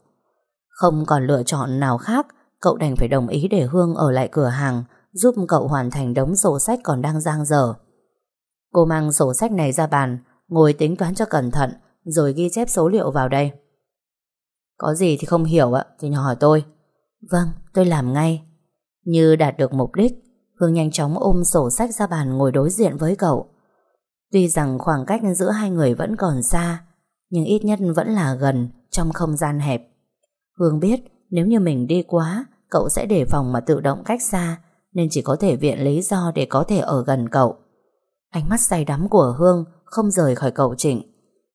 Không còn lựa chọn nào khác, cậu đành phải đồng ý để Hương ở lại cửa hàng, giúp cậu hoàn thành đống sổ sách còn đang giang dở. Cô mang sổ sách này ra bàn, ngồi tính toán cho cẩn thận, rồi ghi chép số liệu vào đây. Có gì thì không hiểu ạ, thì hỏi tôi. Vâng, tôi làm ngay. Như đạt được mục đích, Hương nhanh chóng ôm sổ sách ra bàn ngồi đối diện với cậu. Tuy rằng khoảng cách giữa hai người vẫn còn xa, nhưng ít nhất vẫn là gần trong không gian hẹp. Hương biết nếu như mình đi quá, cậu sẽ đề phòng mà tự động cách xa, nên chỉ có thể viện lý do để có thể ở gần cậu. Ánh mắt say đắm của Hương không rời khỏi cậu Trịnh.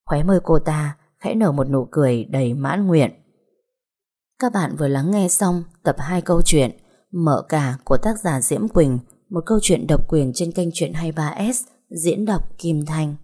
Khóe môi cô ta khẽ nở một nụ cười đầy mãn nguyện. Các bạn vừa lắng nghe xong tập 2 câu chuyện Mở cả của tác giả Diễm Quỳnh, một câu chuyện độc quyền trên kênh truyện 23S diễn đọc Kim Thanh.